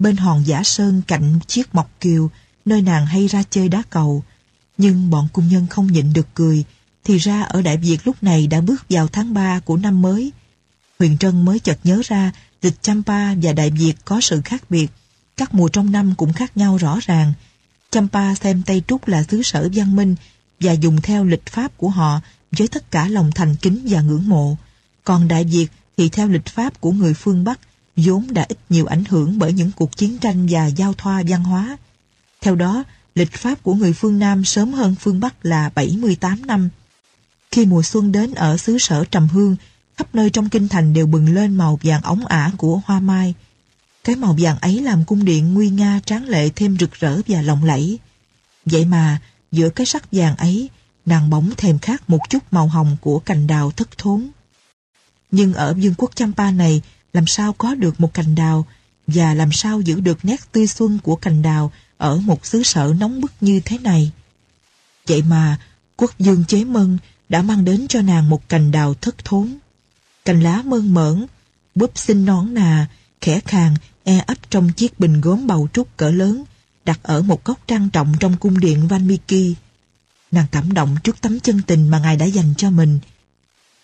bên hòn giả sơn cạnh chiếc mọc kiều, nơi nàng hay ra chơi đá cầu. Nhưng bọn cung nhân không nhịn được cười, thì ra ở Đại Việt lúc này đã bước vào tháng 3 của năm mới. Huyền Trân mới chợt nhớ ra lịch Champa và Đại Việt có sự khác biệt, các mùa trong năm cũng khác nhau rõ ràng. Champa xem Tây Trúc là xứ sở văn minh và dùng theo lịch pháp của họ với tất cả lòng thành kính và ngưỡng mộ. Còn Đại Việt thì theo lịch pháp của người phương Bắc vốn đã ít nhiều ảnh hưởng bởi những cuộc chiến tranh và giao thoa văn hóa. Theo đó, lịch pháp của người phương Nam sớm hơn phương Bắc là 78 năm. Khi mùa xuân đến ở xứ sở Trầm Hương, khắp nơi trong kinh thành đều bừng lên màu vàng ống ả của hoa mai. Cái màu vàng ấy làm cung điện nguy nga tráng lệ thêm rực rỡ và lộng lẫy. Vậy mà, giữa cái sắc vàng ấy, nàng bỗng thèm khát một chút màu hồng của cành đào thất thốn. Nhưng ở vương quốc Champa này, làm sao có được một cành đào và làm sao giữ được nét tươi xuân của cành đào ở một xứ sở nóng bức như thế này. Vậy mà, quốc dương chế mân đã mang đến cho nàng một cành đào thất thốn. Cành lá mơn mởn, búp xinh nón nà, khẽ khàng, e ấp trong chiếc bình gốm bầu trúc cỡ lớn, đặt ở một góc trang trọng trong cung điện Valmiki. Nàng cảm động trước tấm chân tình mà ngài đã dành cho mình.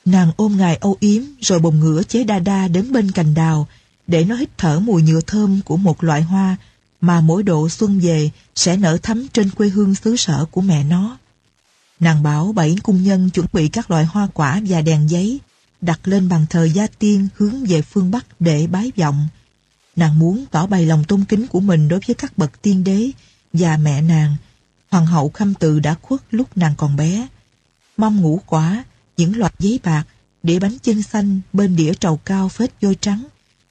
Nàng ôm ngài âu yếm rồi bồng ngửa chế đa đa đến bên cành đào để nó hít thở mùi nhựa thơm của một loại hoa mà mỗi độ xuân về sẽ nở thắm trên quê hương xứ sở của mẹ nó. Nàng bảo bảy cung nhân chuẩn bị các loại hoa quả và đèn giấy đặt lên bàn thờ gia tiên hướng về phương Bắc để bái vọng. Nàng muốn tỏ bày lòng tôn kính của mình đối với các bậc tiên đế và mẹ nàng. Hoàng hậu khâm tự đã khuất lúc nàng còn bé. Mong ngũ quả, những loạt giấy bạc, đĩa bánh chân xanh bên đĩa trầu cao phết vôi trắng,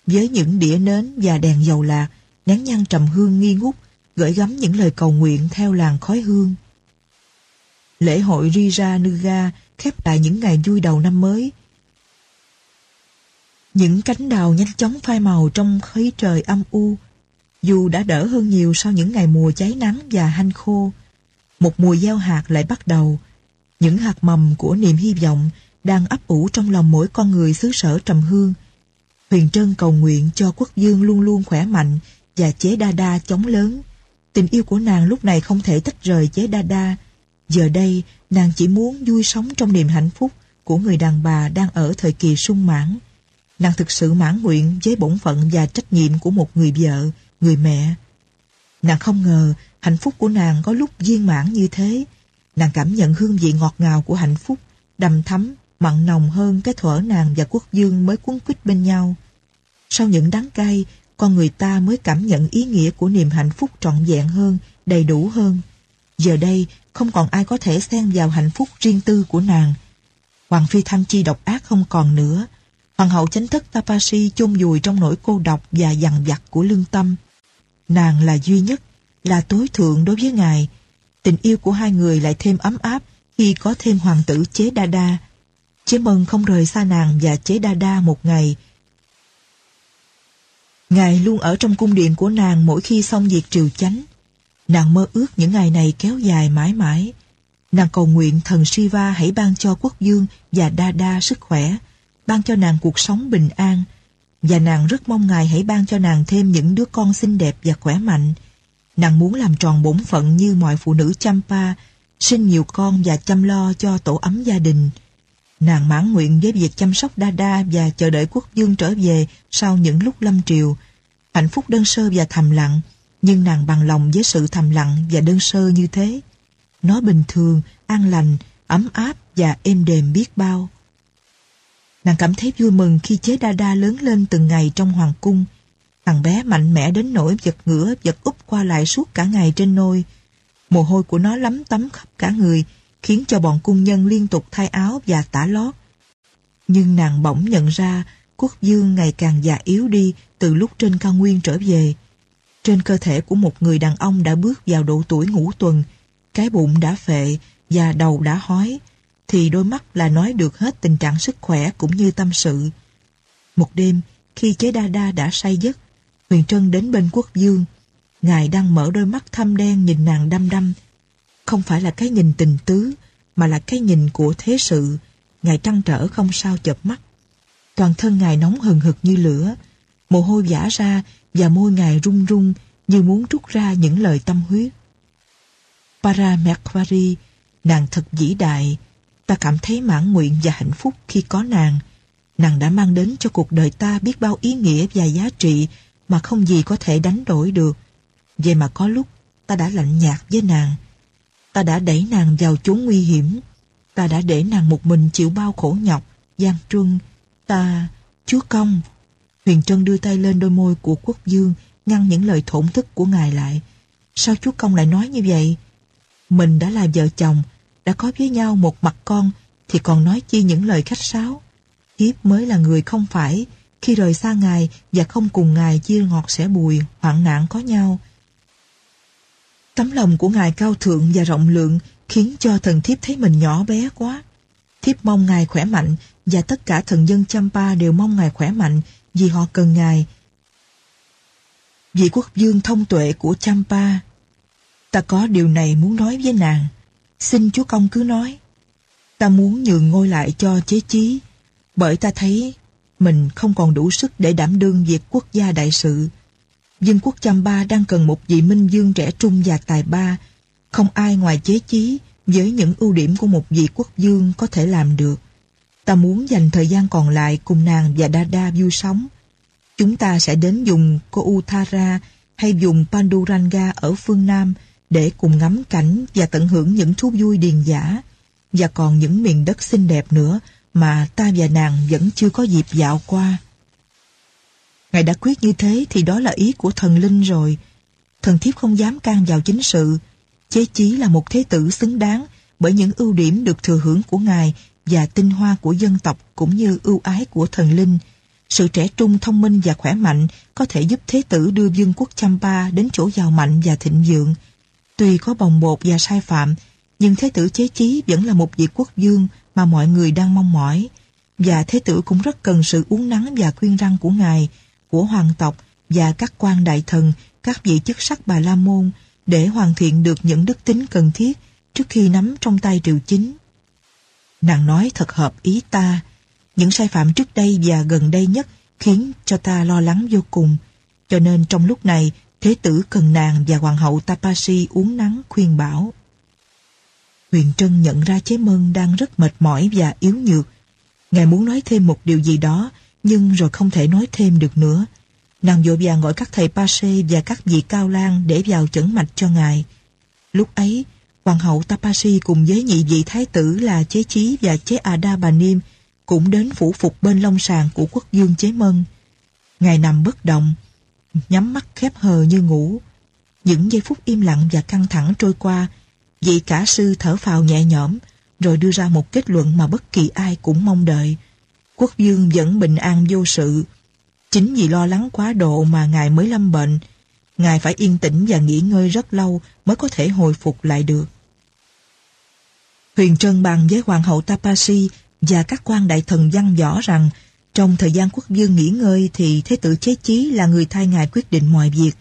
với những đĩa nến và đèn dầu lạc, nén nhang trầm hương nghi ngút, gửi gắm những lời cầu nguyện theo làng khói hương. Lễ hội Rira Nuga khép lại những ngày vui đầu năm mới. Những cánh đào nhanh chóng phai màu trong khí trời âm u, dù đã đỡ hơn nhiều sau những ngày mùa cháy nắng và hanh khô. Một mùa gieo hạt lại bắt đầu, những hạt mầm của niềm hy vọng đang ấp ủ trong lòng mỗi con người xứ sở trầm hương. Huyền Trân cầu nguyện cho quốc dương luôn luôn khỏe mạnh và chế đa đa chống lớn. Tình yêu của nàng lúc này không thể tách rời chế đa đa. Giờ đây, nàng chỉ muốn vui sống trong niềm hạnh phúc của người đàn bà đang ở thời kỳ sung mãn. Nàng thực sự mãn nguyện với bổn phận và trách nhiệm của một người vợ, người mẹ. Nàng không ngờ hạnh phúc của nàng có lúc viên mãn như thế. Nàng cảm nhận hương vị ngọt ngào của hạnh phúc, đầm thắm, mặn nồng hơn cái thuở nàng và quốc dương mới cuốn quýt bên nhau. Sau những đắng cay, con người ta mới cảm nhận ý nghĩa của niềm hạnh phúc trọn vẹn hơn, đầy đủ hơn. Giờ đây, không còn ai có thể xen vào hạnh phúc riêng tư của nàng. Hoàng phi Thanh Chi độc ác không còn nữa. Hoàng hậu chánh thất Tapashi chôn vùi trong nỗi cô độc và dằn vặt của lương tâm. Nàng là duy nhất, là tối thượng đối với ngài. Tình yêu của hai người lại thêm ấm áp khi có thêm hoàng tử chế đa đa. Chế mân không rời xa nàng và chế đa đa một ngày, Ngài luôn ở trong cung điện của nàng mỗi khi xong việc triều chánh. Nàng mơ ước những ngày này kéo dài mãi mãi. Nàng cầu nguyện thần Shiva hãy ban cho quốc dương và đa đa sức khỏe, ban cho nàng cuộc sống bình an. Và nàng rất mong Ngài hãy ban cho nàng thêm những đứa con xinh đẹp và khỏe mạnh. Nàng muốn làm tròn bổn phận như mọi phụ nữ Champa, sinh nhiều con và chăm lo cho tổ ấm gia đình. Nàng mãn nguyện với việc chăm sóc Đa Đa và chờ đợi quốc dương trở về sau những lúc lâm triều. Hạnh phúc đơn sơ và thầm lặng, nhưng nàng bằng lòng với sự thầm lặng và đơn sơ như thế. Nó bình thường, an lành, ấm áp và êm đềm biết bao. Nàng cảm thấy vui mừng khi chế Đa Đa lớn lên từng ngày trong hoàng cung. Thằng bé mạnh mẽ đến nỗi giật ngửa, giật úp qua lại suốt cả ngày trên nôi. Mồ hôi của nó lắm tắm khắp cả người, khiến cho bọn cung nhân liên tục thay áo và tả lót. Nhưng nàng bỗng nhận ra quốc dương ngày càng già yếu đi từ lúc trên cao nguyên trở về. Trên cơ thể của một người đàn ông đã bước vào độ tuổi ngũ tuần, cái bụng đã phệ và đầu đã hói, thì đôi mắt là nói được hết tình trạng sức khỏe cũng như tâm sự. Một đêm, khi chế đa đa đã say giấc, Huyền Trân đến bên quốc dương. Ngài đang mở đôi mắt thâm đen nhìn nàng đăm đăm, không phải là cái nhìn tình tứ, mà là cái nhìn của thế sự. Ngài trăn trở không sao chợp mắt. Toàn thân Ngài nóng hừng hực như lửa, mồ hôi giả ra và môi ngài run run như muốn trút ra những lời tâm huyết. Para Mercury, nàng thật vĩ đại, ta cảm thấy mãn nguyện và hạnh phúc khi có nàng. Nàng đã mang đến cho cuộc đời ta biết bao ý nghĩa và giá trị mà không gì có thể đánh đổi được. Vậy mà có lúc ta đã lạnh nhạt với nàng. Ta đã đẩy nàng vào chốn nguy hiểm. Ta đã để nàng một mình chịu bao khổ nhọc, gian truân. Ta, chúa công. Huyền Trân đưa tay lên đôi môi của quốc dương, ngăn những lời thổn thức của ngài lại. Sao chúa công lại nói như vậy? Mình đã là vợ chồng, đã có với nhau một mặt con, thì còn nói chi những lời khách sáo. Hiếp mới là người không phải, khi rời xa ngài và không cùng ngài chia ngọt sẻ bùi, hoạn nạn có nhau. Tấm lòng của ngài cao thượng và rộng lượng khiến cho thần thiếp thấy mình nhỏ bé quá. Thiếp mong ngài khỏe mạnh và tất cả thần dân Champa đều mong ngài khỏe mạnh vì họ cần ngài. Vị quốc vương thông tuệ của Champa Ta có điều này muốn nói với nàng. Xin chúa công cứ nói. Ta muốn nhường ngôi lại cho chế chí, bởi ta thấy mình không còn đủ sức để đảm đương việc quốc gia đại sự. Dân quốc chăm ba đang cần một vị minh dương trẻ trung và tài ba, không ai ngoài chế chí với những ưu điểm của một vị quốc dương có thể làm được. Ta muốn dành thời gian còn lại cùng nàng và Dada vui sống. Chúng ta sẽ đến dùng Koutara hay dùng Panduranga ở phương Nam để cùng ngắm cảnh và tận hưởng những thú vui điền giả và còn những miền đất xinh đẹp nữa mà ta và nàng vẫn chưa có dịp dạo qua. Ngài đã quyết như thế thì đó là ý của thần linh rồi. Thần thiếp không dám can vào chính sự. Chế chí là một thế tử xứng đáng bởi những ưu điểm được thừa hưởng của Ngài và tinh hoa của dân tộc cũng như ưu ái của thần linh. Sự trẻ trung, thông minh và khỏe mạnh có thể giúp thế tử đưa vương quốc Champa đến chỗ giàu mạnh và thịnh vượng. Tuy có bồng bột và sai phạm, nhưng Thế tử Chế Chí vẫn là một vị quốc vương mà mọi người đang mong mỏi. Và Thế tử cũng rất cần sự uống nắng và khuyên răng của Ngài, của hoàng tộc và các quan đại thần, các vị chức sắc Bà La Môn để hoàn thiện được những đức tính cần thiết trước khi nắm trong tay triều chính. Nàng nói thật hợp ý ta. Những sai phạm trước đây và gần đây nhất khiến cho ta lo lắng vô cùng. Cho nên trong lúc này Thế tử cần nàng và hoàng hậu Tapasi uống nắng khuyên bảo. Huyền Trân nhận ra chế mân đang rất mệt mỏi và yếu nhược. Ngài muốn nói thêm một điều gì đó, nhưng rồi không thể nói thêm được nữa. Nàng vội vàng gọi các thầy Pase và các vị cao lan để vào chẩn mạch cho ngài. Lúc ấy, hoàng hậu Tapasi cùng với nhị vị thái tử là chế chí và chế Ada Bà Niêm cũng đến phủ phục bên Long sàng của quốc dương chế mân. Ngài nằm bất động, nhắm mắt khép hờ như ngủ. Những giây phút im lặng và căng thẳng trôi qua, vị cả sư thở phào nhẹ nhõm, rồi đưa ra một kết luận mà bất kỳ ai cũng mong đợi. Quốc dương vẫn bình an vô sự. Chính vì lo lắng quá độ mà Ngài mới lâm bệnh. Ngài phải yên tĩnh và nghỉ ngơi rất lâu mới có thể hồi phục lại được. Huyền Trân bàn với Hoàng hậu Tapasi và các quan đại thần văn võ rằng trong thời gian quốc vương nghỉ ngơi thì Thế tử Chế Chí là người thay ngài quyết định mọi việc.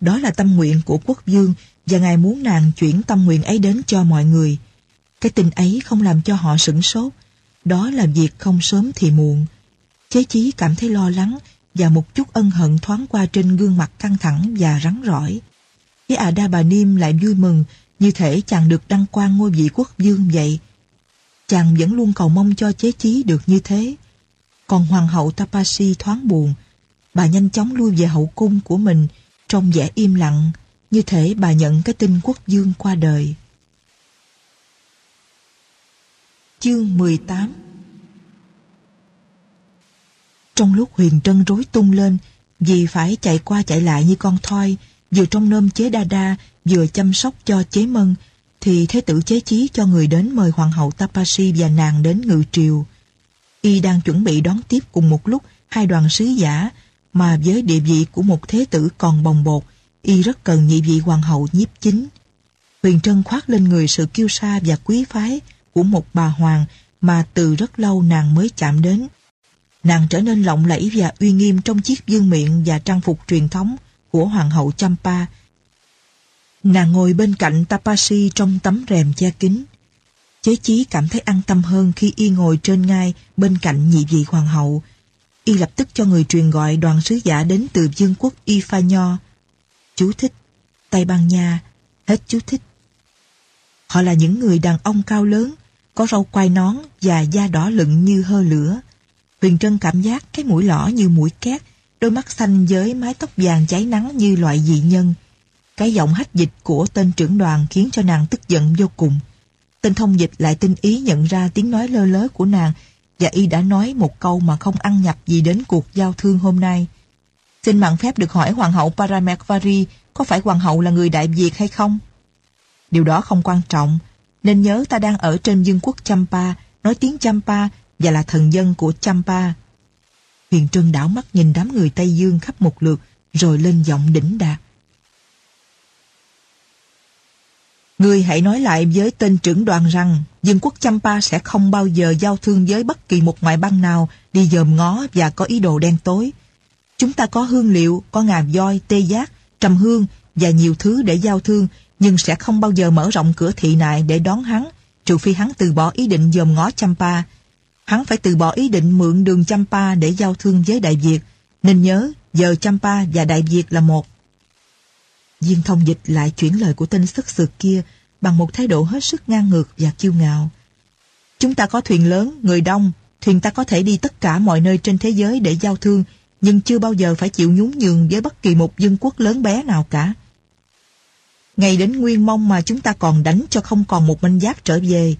Đó là tâm nguyện của quốc vương và ngài muốn nàng chuyển tâm nguyện ấy đến cho mọi người. Cái tình ấy không làm cho họ sửng sốt. Đó là việc không sớm thì muộn. Chế Chí cảm thấy lo lắng và một chút ân hận thoáng qua trên gương mặt căng thẳng và rắn rỏi. Với Ada đa bà Niêm lại vui mừng như thể chàng được đăng quang ngôi vị quốc vương vậy. Chàng vẫn luôn cầu mong cho chế chí được như thế. Còn hoàng hậu Tapasi thoáng buồn. Bà nhanh chóng lui về hậu cung của mình, trong vẻ im lặng, như thể bà nhận cái tin quốc dương qua đời. Chương 18 Trong lúc Huyền Trân rối tung lên, vì phải chạy qua chạy lại như con thoi, vừa trong nôm chế đa đa, vừa chăm sóc cho chế mân, thì thế tử chế chí cho người đến mời hoàng hậu Tapasi và nàng đến ngự triều. Y đang chuẩn bị đón tiếp cùng một lúc hai đoàn sứ giả mà với địa vị của một thế tử còn bồng bột, Y rất cần nhị vị hoàng hậu nhiếp chính. Huyền Trân khoác lên người sự kiêu sa và quý phái của một bà hoàng mà từ rất lâu nàng mới chạm đến. Nàng trở nên lộng lẫy và uy nghiêm trong chiếc dương miệng và trang phục truyền thống của hoàng hậu Champa. Nàng ngồi bên cạnh Tapasi trong tấm rèm che kín Chế chí cảm thấy an tâm hơn khi y ngồi trên ngai bên cạnh nhị vị hoàng hậu. Y lập tức cho người truyền gọi đoàn sứ giả đến từ vương quốc Y Pha Nho. Chú thích, Tây Ban Nha, hết chú thích. Họ là những người đàn ông cao lớn, có râu quai nón và da đỏ lựng như hơ lửa. Huyền Trân cảm giác cái mũi lõ như mũi két, đôi mắt xanh với mái tóc vàng cháy nắng như loại dị nhân. Cái giọng hách dịch của tên trưởng đoàn khiến cho nàng tức giận vô cùng. Tên thông dịch lại tinh ý nhận ra tiếng nói lơ lớ của nàng và y đã nói một câu mà không ăn nhập gì đến cuộc giao thương hôm nay. Xin mạng phép được hỏi Hoàng hậu Paramekvari có phải Hoàng hậu là người Đại Việt hay không? Điều đó không quan trọng, nên nhớ ta đang ở trên dương quốc Champa, nói tiếng Champa và là thần dân của Champa. Huyền Trân đảo mắt nhìn đám người Tây Dương khắp một lượt, rồi lên giọng đỉnh đạt. Ngươi hãy nói lại với tên trưởng đoàn rằng dân quốc Champa sẽ không bao giờ giao thương với bất kỳ một ngoại bang nào đi dòm ngó và có ý đồ đen tối. Chúng ta có hương liệu, có ngà voi, tê giác, trầm hương và nhiều thứ để giao thương nhưng sẽ không bao giờ mở rộng cửa thị nại để đón hắn trừ phi hắn từ bỏ ý định dòm ngó Champa. Hắn phải từ bỏ ý định mượn đường Champa để giao thương với Đại Việt nên nhớ giờ Champa và Đại Việt là một. Viên thông dịch lại chuyển lời của tên sức sực kia bằng một thái độ hết sức ngang ngược và kiêu ngạo. Chúng ta có thuyền lớn, người đông, thuyền ta có thể đi tất cả mọi nơi trên thế giới để giao thương, nhưng chưa bao giờ phải chịu nhún nhường với bất kỳ một dân quốc lớn bé nào cả. Ngày đến Nguyên Mông mà chúng ta còn đánh cho không còn một minh giáp trở về.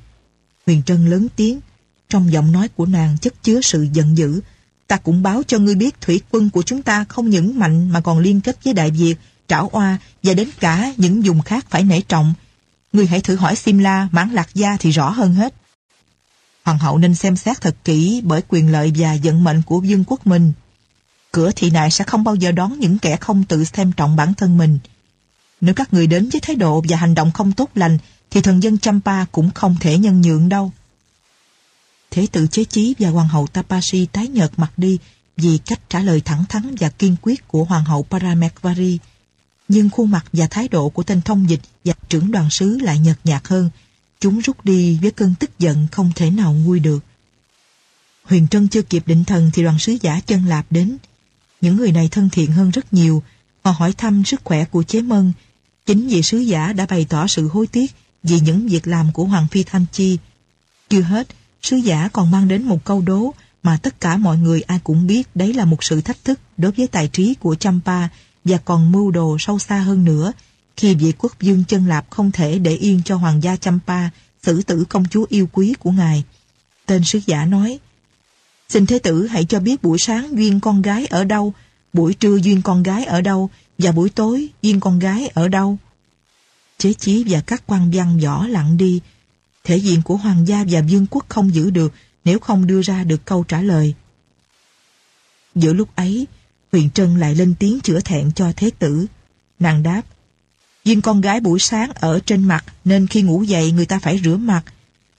Huyền Trân lớn tiếng, trong giọng nói của nàng chất chứa sự giận dữ. Ta cũng báo cho ngươi biết thủy quân của chúng ta không những mạnh mà còn liên kết với Đại Việt, Trảo Oa và đến cả những vùng khác phải nể trọng. Ngươi hãy thử hỏi Simla, Mãn Lạc Gia thì rõ hơn hết. Hoàng hậu nên xem xét thật kỹ bởi quyền lợi và vận mệnh của vương quốc mình. Cửa thị nại sẽ không bao giờ đón những kẻ không tự xem trọng bản thân mình. Nếu các người đến với thái độ và hành động không tốt lành, thì thần dân Champa cũng không thể nhân nhượng đâu. Thế tử chế chí và hoàng hậu Tapashi tái nhợt mặt đi vì cách trả lời thẳng thắn và kiên quyết của hoàng hậu Paramekvari. Nhưng khuôn mặt và thái độ của tên thông dịch và trưởng đoàn sứ lại nhợt nhạt hơn. Chúng rút đi với cơn tức giận không thể nào nguôi được. Huyền Trân chưa kịp định thần thì đoàn sứ giả chân lạp đến. Những người này thân thiện hơn rất nhiều. Họ hỏi thăm sức khỏe của chế mân. Chính vị sứ giả đã bày tỏ sự hối tiếc vì những việc làm của Hoàng Phi Tham Chi. Chưa hết, sứ giả còn mang đến một câu đố mà tất cả mọi người ai cũng biết đấy là một sự thách thức đối với tài trí của Champa và còn mưu đồ sâu xa hơn nữa khi vị quốc vương chân lạp không thể để yên cho hoàng gia Champa xử tử công chúa yêu quý của ngài. Tên sứ giả nói, Xin Thế tử hãy cho biết buổi sáng duyên con gái ở đâu, buổi trưa duyên con gái ở đâu, và buổi tối duyên con gái ở đâu. Chế chí và các quan văn võ lặng đi, thể diện của hoàng gia và vương quốc không giữ được nếu không đưa ra được câu trả lời. Giữa lúc ấy, Huyền Trân lại lên tiếng chữa thẹn cho thế tử. Nàng đáp, Duyên con gái buổi sáng ở trên mặt nên khi ngủ dậy người ta phải rửa mặt.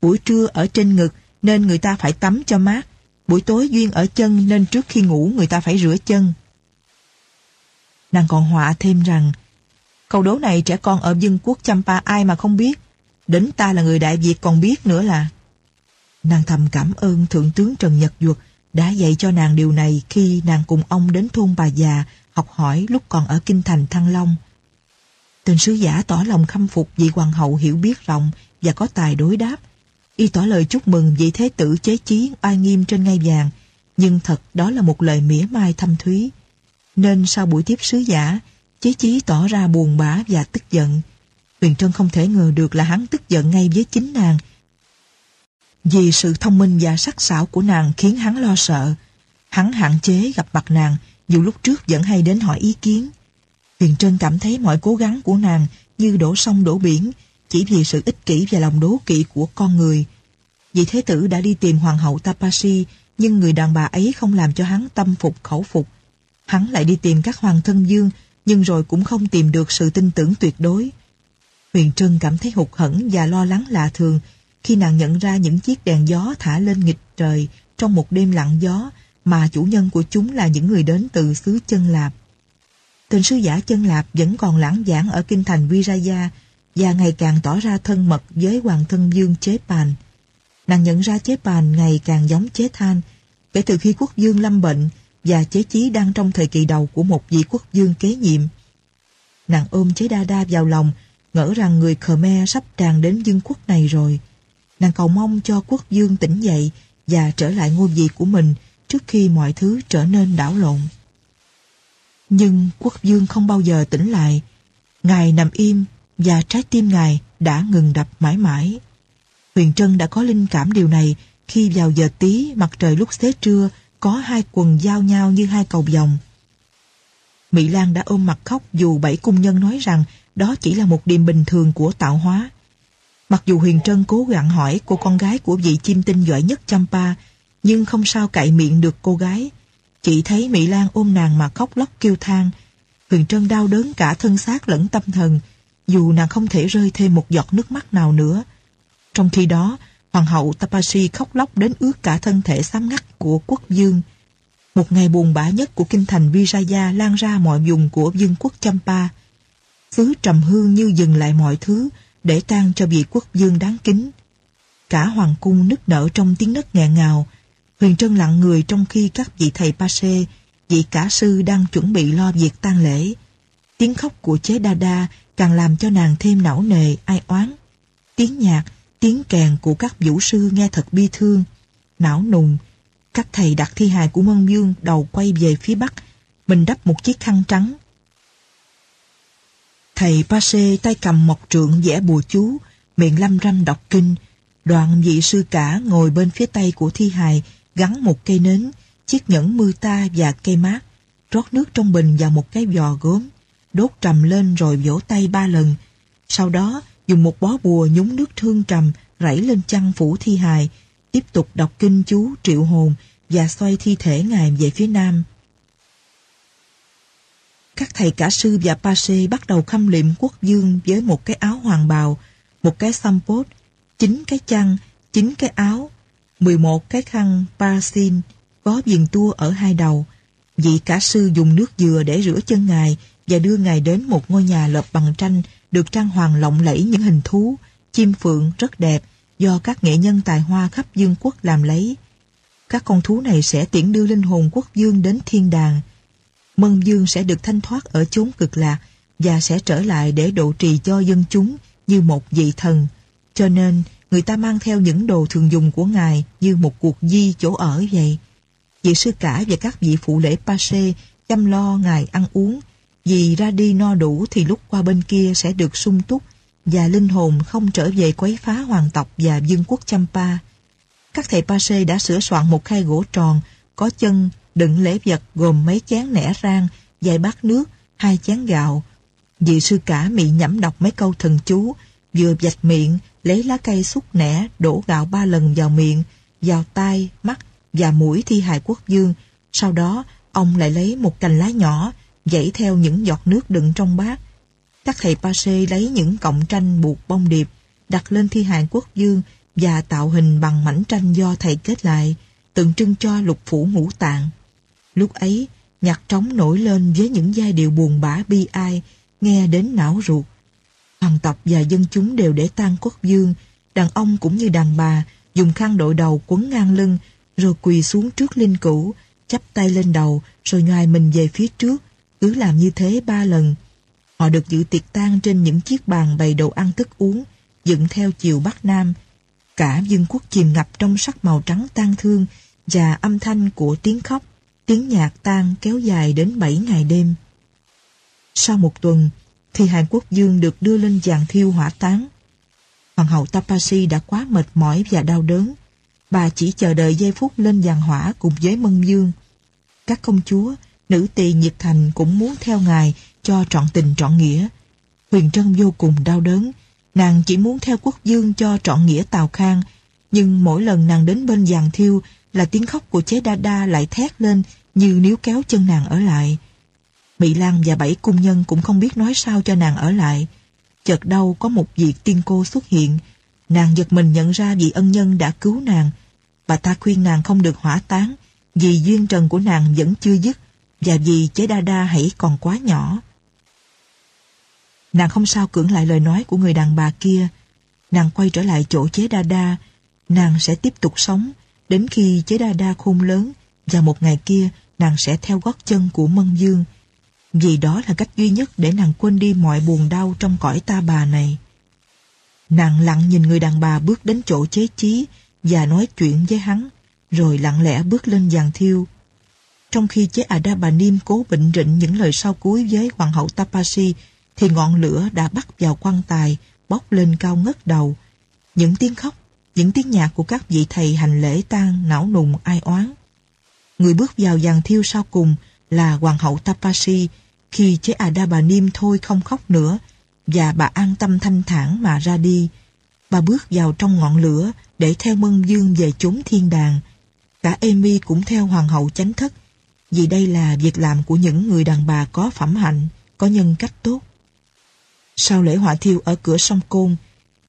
Buổi trưa ở trên ngực nên người ta phải tắm cho mát. Buổi tối duyên ở chân nên trước khi ngủ người ta phải rửa chân. Nàng còn họa thêm rằng, Câu đố này trẻ con ở dân quốc Champa ai mà không biết, Đến ta là người Đại Việt còn biết nữa là Nàng thầm cảm ơn Thượng tướng Trần Nhật Duật đã dạy cho nàng điều này khi nàng cùng ông đến thôn bà già học hỏi lúc còn ở kinh thành Thăng Long. Tên sứ giả tỏ lòng khâm phục vị hoàng hậu hiểu biết rộng và có tài đối đáp. Y tỏ lời chúc mừng vị thế tử chế chí oai nghiêm trên ngai vàng, nhưng thật đó là một lời mỉa mai thâm thúy. Nên sau buổi tiếp sứ giả, chế chí tỏ ra buồn bã và tức giận. Huyền Trân không thể ngờ được là hắn tức giận ngay với chính nàng vì sự thông minh và sắc sảo của nàng khiến hắn lo sợ. Hắn hạn chế gặp mặt nàng, dù lúc trước vẫn hay đến hỏi ý kiến. Huyền Trân cảm thấy mọi cố gắng của nàng như đổ sông đổ biển, chỉ vì sự ích kỷ và lòng đố kỵ của con người. Vị thế tử đã đi tìm hoàng hậu Tapashi, nhưng người đàn bà ấy không làm cho hắn tâm phục khẩu phục. Hắn lại đi tìm các hoàng thân dương, nhưng rồi cũng không tìm được sự tin tưởng tuyệt đối. Huyền Trân cảm thấy hụt hẫng và lo lắng lạ thường, khi nàng nhận ra những chiếc đèn gió thả lên nghịch trời trong một đêm lặng gió mà chủ nhân của chúng là những người đến từ xứ chân lạp. Tên sứ giả chân lạp vẫn còn lãng giảng ở kinh thành Viraya và ngày càng tỏ ra thân mật với hoàng thân dương chế bàn. Nàng nhận ra chế bàn ngày càng giống chế than. Kể từ khi quốc dương lâm bệnh, và chế chí đang trong thời kỳ đầu của một vị quốc dương kế nhiệm. Nàng ôm chế đa đa vào lòng, ngỡ rằng người Khmer sắp tràn đến vương quốc này rồi. Nàng cầu mong cho quốc dương tỉnh dậy và trở lại ngôi vị của mình trước khi mọi thứ trở nên đảo lộn. Nhưng quốc dương không bao giờ tỉnh lại. Ngài nằm im và trái tim ngài đã ngừng đập mãi mãi. Huyền Trân đã có linh cảm điều này khi vào giờ tí mặt trời lúc xế trưa có hai quần giao nhau như hai cầu vòng. Mỹ Lan đã ôm mặt khóc dù bảy cung nhân nói rằng đó chỉ là một điểm bình thường của tạo hóa. Mặc dù Huyền Trân cố gắng hỏi cô con gái của vị chim tinh giỏi nhất Champa, nhưng không sao cậy miệng được cô gái. Chỉ thấy Mỹ Lan ôm nàng mà khóc lóc kêu than. Huyền Trân đau đớn cả thân xác lẫn tâm thần, dù nàng không thể rơi thêm một giọt nước mắt nào nữa. Trong khi đó, Hoàng hậu Tapashi khóc lóc đến ướt cả thân thể xám ngắt của quốc dương. Một ngày buồn bã nhất của kinh thành Vijaya lan ra mọi vùng của vương quốc Champa. Xứ trầm hương như dừng lại mọi thứ để tang cho vị quốc dương đáng kính. Cả hoàng cung nức nở trong tiếng nấc nghẹn ngào. Huyền Trân lặng người trong khi các vị thầy Pase, vị cả sư đang chuẩn bị lo việc tang lễ. Tiếng khóc của chế Đa Đa càng làm cho nàng thêm não nề, ai oán. Tiếng nhạc, tiếng kèn của các vũ sư nghe thật bi thương, não nùng. Các thầy đặt thi hài của Mân Dương đầu quay về phía bắc, mình đắp một chiếc khăn trắng. Thầy Pase tay cầm mộc trượng vẽ bùa chú, miệng lâm râm đọc kinh. Đoạn vị sư cả ngồi bên phía tây của thi hài, gắn một cây nến, chiếc nhẫn mưa ta và cây mát, rót nước trong bình vào một cái giò gốm, đốt trầm lên rồi vỗ tay ba lần. Sau đó, dùng một bó bùa nhúng nước thương trầm rảy lên chăn phủ thi hài, tiếp tục đọc kinh chú triệu hồn và xoay thi thể ngài về phía nam. Các thầy cả sư và pa sê bắt đầu khâm liệm quốc dương với một cái áo hoàng bào, một cái sampot, chín cái chăn, chín cái áo, 11 cái khăn parasin có viền tua ở hai đầu. Vị cả sư dùng nước dừa để rửa chân ngài và đưa ngài đến một ngôi nhà lợp bằng tranh được trang hoàng lộng lẫy những hình thú, chim phượng rất đẹp do các nghệ nhân tài hoa khắp dương quốc làm lấy. Các con thú này sẽ tiễn đưa linh hồn quốc dương đến thiên đàng. Mân dương sẽ được thanh thoát ở chốn cực lạc và sẽ trở lại để độ trì cho dân chúng như một vị thần. Cho nên, người ta mang theo những đồ thường dùng của Ngài như một cuộc di chỗ ở vậy. Vị sư cả và các vị phụ lễ Pache chăm lo Ngài ăn uống, vì ra đi no đủ thì lúc qua bên kia sẽ được sung túc và linh hồn không trở về quấy phá hoàng tộc và dương quốc Champa. Các thầy Pase đã sửa soạn một khay gỗ tròn, có chân, đựng lễ vật gồm mấy chén nẻ rang, vài bát nước, hai chén gạo. Vị sư cả mị nhẩm đọc mấy câu thần chú, vừa vạch miệng, lấy lá cây xúc nẻ, đổ gạo ba lần vào miệng, vào tai, mắt và mũi thi hài quốc dương. Sau đó, ông lại lấy một cành lá nhỏ, dãy theo những giọt nước đựng trong bát. Các thầy pa sê lấy những cọng tranh buộc bông điệp, đặt lên thi hài quốc dương và tạo hình bằng mảnh tranh do thầy kết lại, tượng trưng cho lục phủ ngũ tạng. Lúc ấy, nhạc trống nổi lên với những giai điệu buồn bã bi ai, nghe đến não ruột. Hoàng tộc và dân chúng đều để tang quốc dương, đàn ông cũng như đàn bà, dùng khăn đội đầu quấn ngang lưng, rồi quỳ xuống trước linh cữu, chắp tay lên đầu, rồi nhoài mình về phía trước, cứ làm như thế ba lần. Họ được dự tiệc tang trên những chiếc bàn bày đồ ăn thức uống, dựng theo chiều Bắc Nam. Cả dân quốc chìm ngập trong sắc màu trắng tang thương và âm thanh của tiếng khóc, tiếng nhạc tang kéo dài đến bảy ngày đêm. Sau một tuần, thì Hàn Quốc Dương được đưa lên giàn thiêu hỏa táng. Hoàng hậu Tapasi đã quá mệt mỏi và đau đớn. Bà chỉ chờ đợi giây phút lên giàn hỏa cùng với Mân Dương. Các công chúa Nữ tỳ nhiệt thành cũng muốn theo ngài cho trọn tình trọn nghĩa. Huyền Trân vô cùng đau đớn. Nàng chỉ muốn theo quốc dương cho trọn nghĩa Tào Khang. Nhưng mỗi lần nàng đến bên giàn thiêu là tiếng khóc của chế Đa Đa lại thét lên như níu kéo chân nàng ở lại. Mỹ Lan và bảy cung nhân cũng không biết nói sao cho nàng ở lại. Chợt đâu có một vị tiên cô xuất hiện. Nàng giật mình nhận ra vị ân nhân đã cứu nàng. Bà ta khuyên nàng không được hỏa táng vì duyên trần của nàng vẫn chưa dứt và vì chế đa đa hãy còn quá nhỏ. Nàng không sao cưỡng lại lời nói của người đàn bà kia. Nàng quay trở lại chỗ chế đa đa. Nàng sẽ tiếp tục sống đến khi chế đa đa khôn lớn và một ngày kia nàng sẽ theo gót chân của Mân Dương, vì đó là cách duy nhất để nàng quên đi mọi buồn đau trong cõi ta bà này. Nàng lặng nhìn người đàn bà bước đến chỗ chế chí và nói chuyện với hắn, rồi lặng lẽ bước lên giàn thiêu. Trong khi chế Ada Bà Niêm cố bệnh rịnh những lời sau cuối với hoàng hậu Tapasi, thì ngọn lửa đã bắt vào quan tài, bốc lên cao ngất đầu. Những tiếng khóc, những tiếng nhạc của các vị thầy hành lễ tang não nùng ai oán. Người bước vào dàn thiêu sau cùng là hoàng hậu Tapasi, khi chế Ada Bà Niêm thôi không khóc nữa, và bà an tâm thanh thản mà ra đi. Bà bước vào trong ngọn lửa để theo Mân Dương về chốn thiên đàng. Cả Amy cũng theo hoàng hậu chánh thất, vì đây là việc làm của những người đàn bà có phẩm hạnh, có nhân cách tốt. Sau lễ hỏa thiêu ở cửa sông Côn,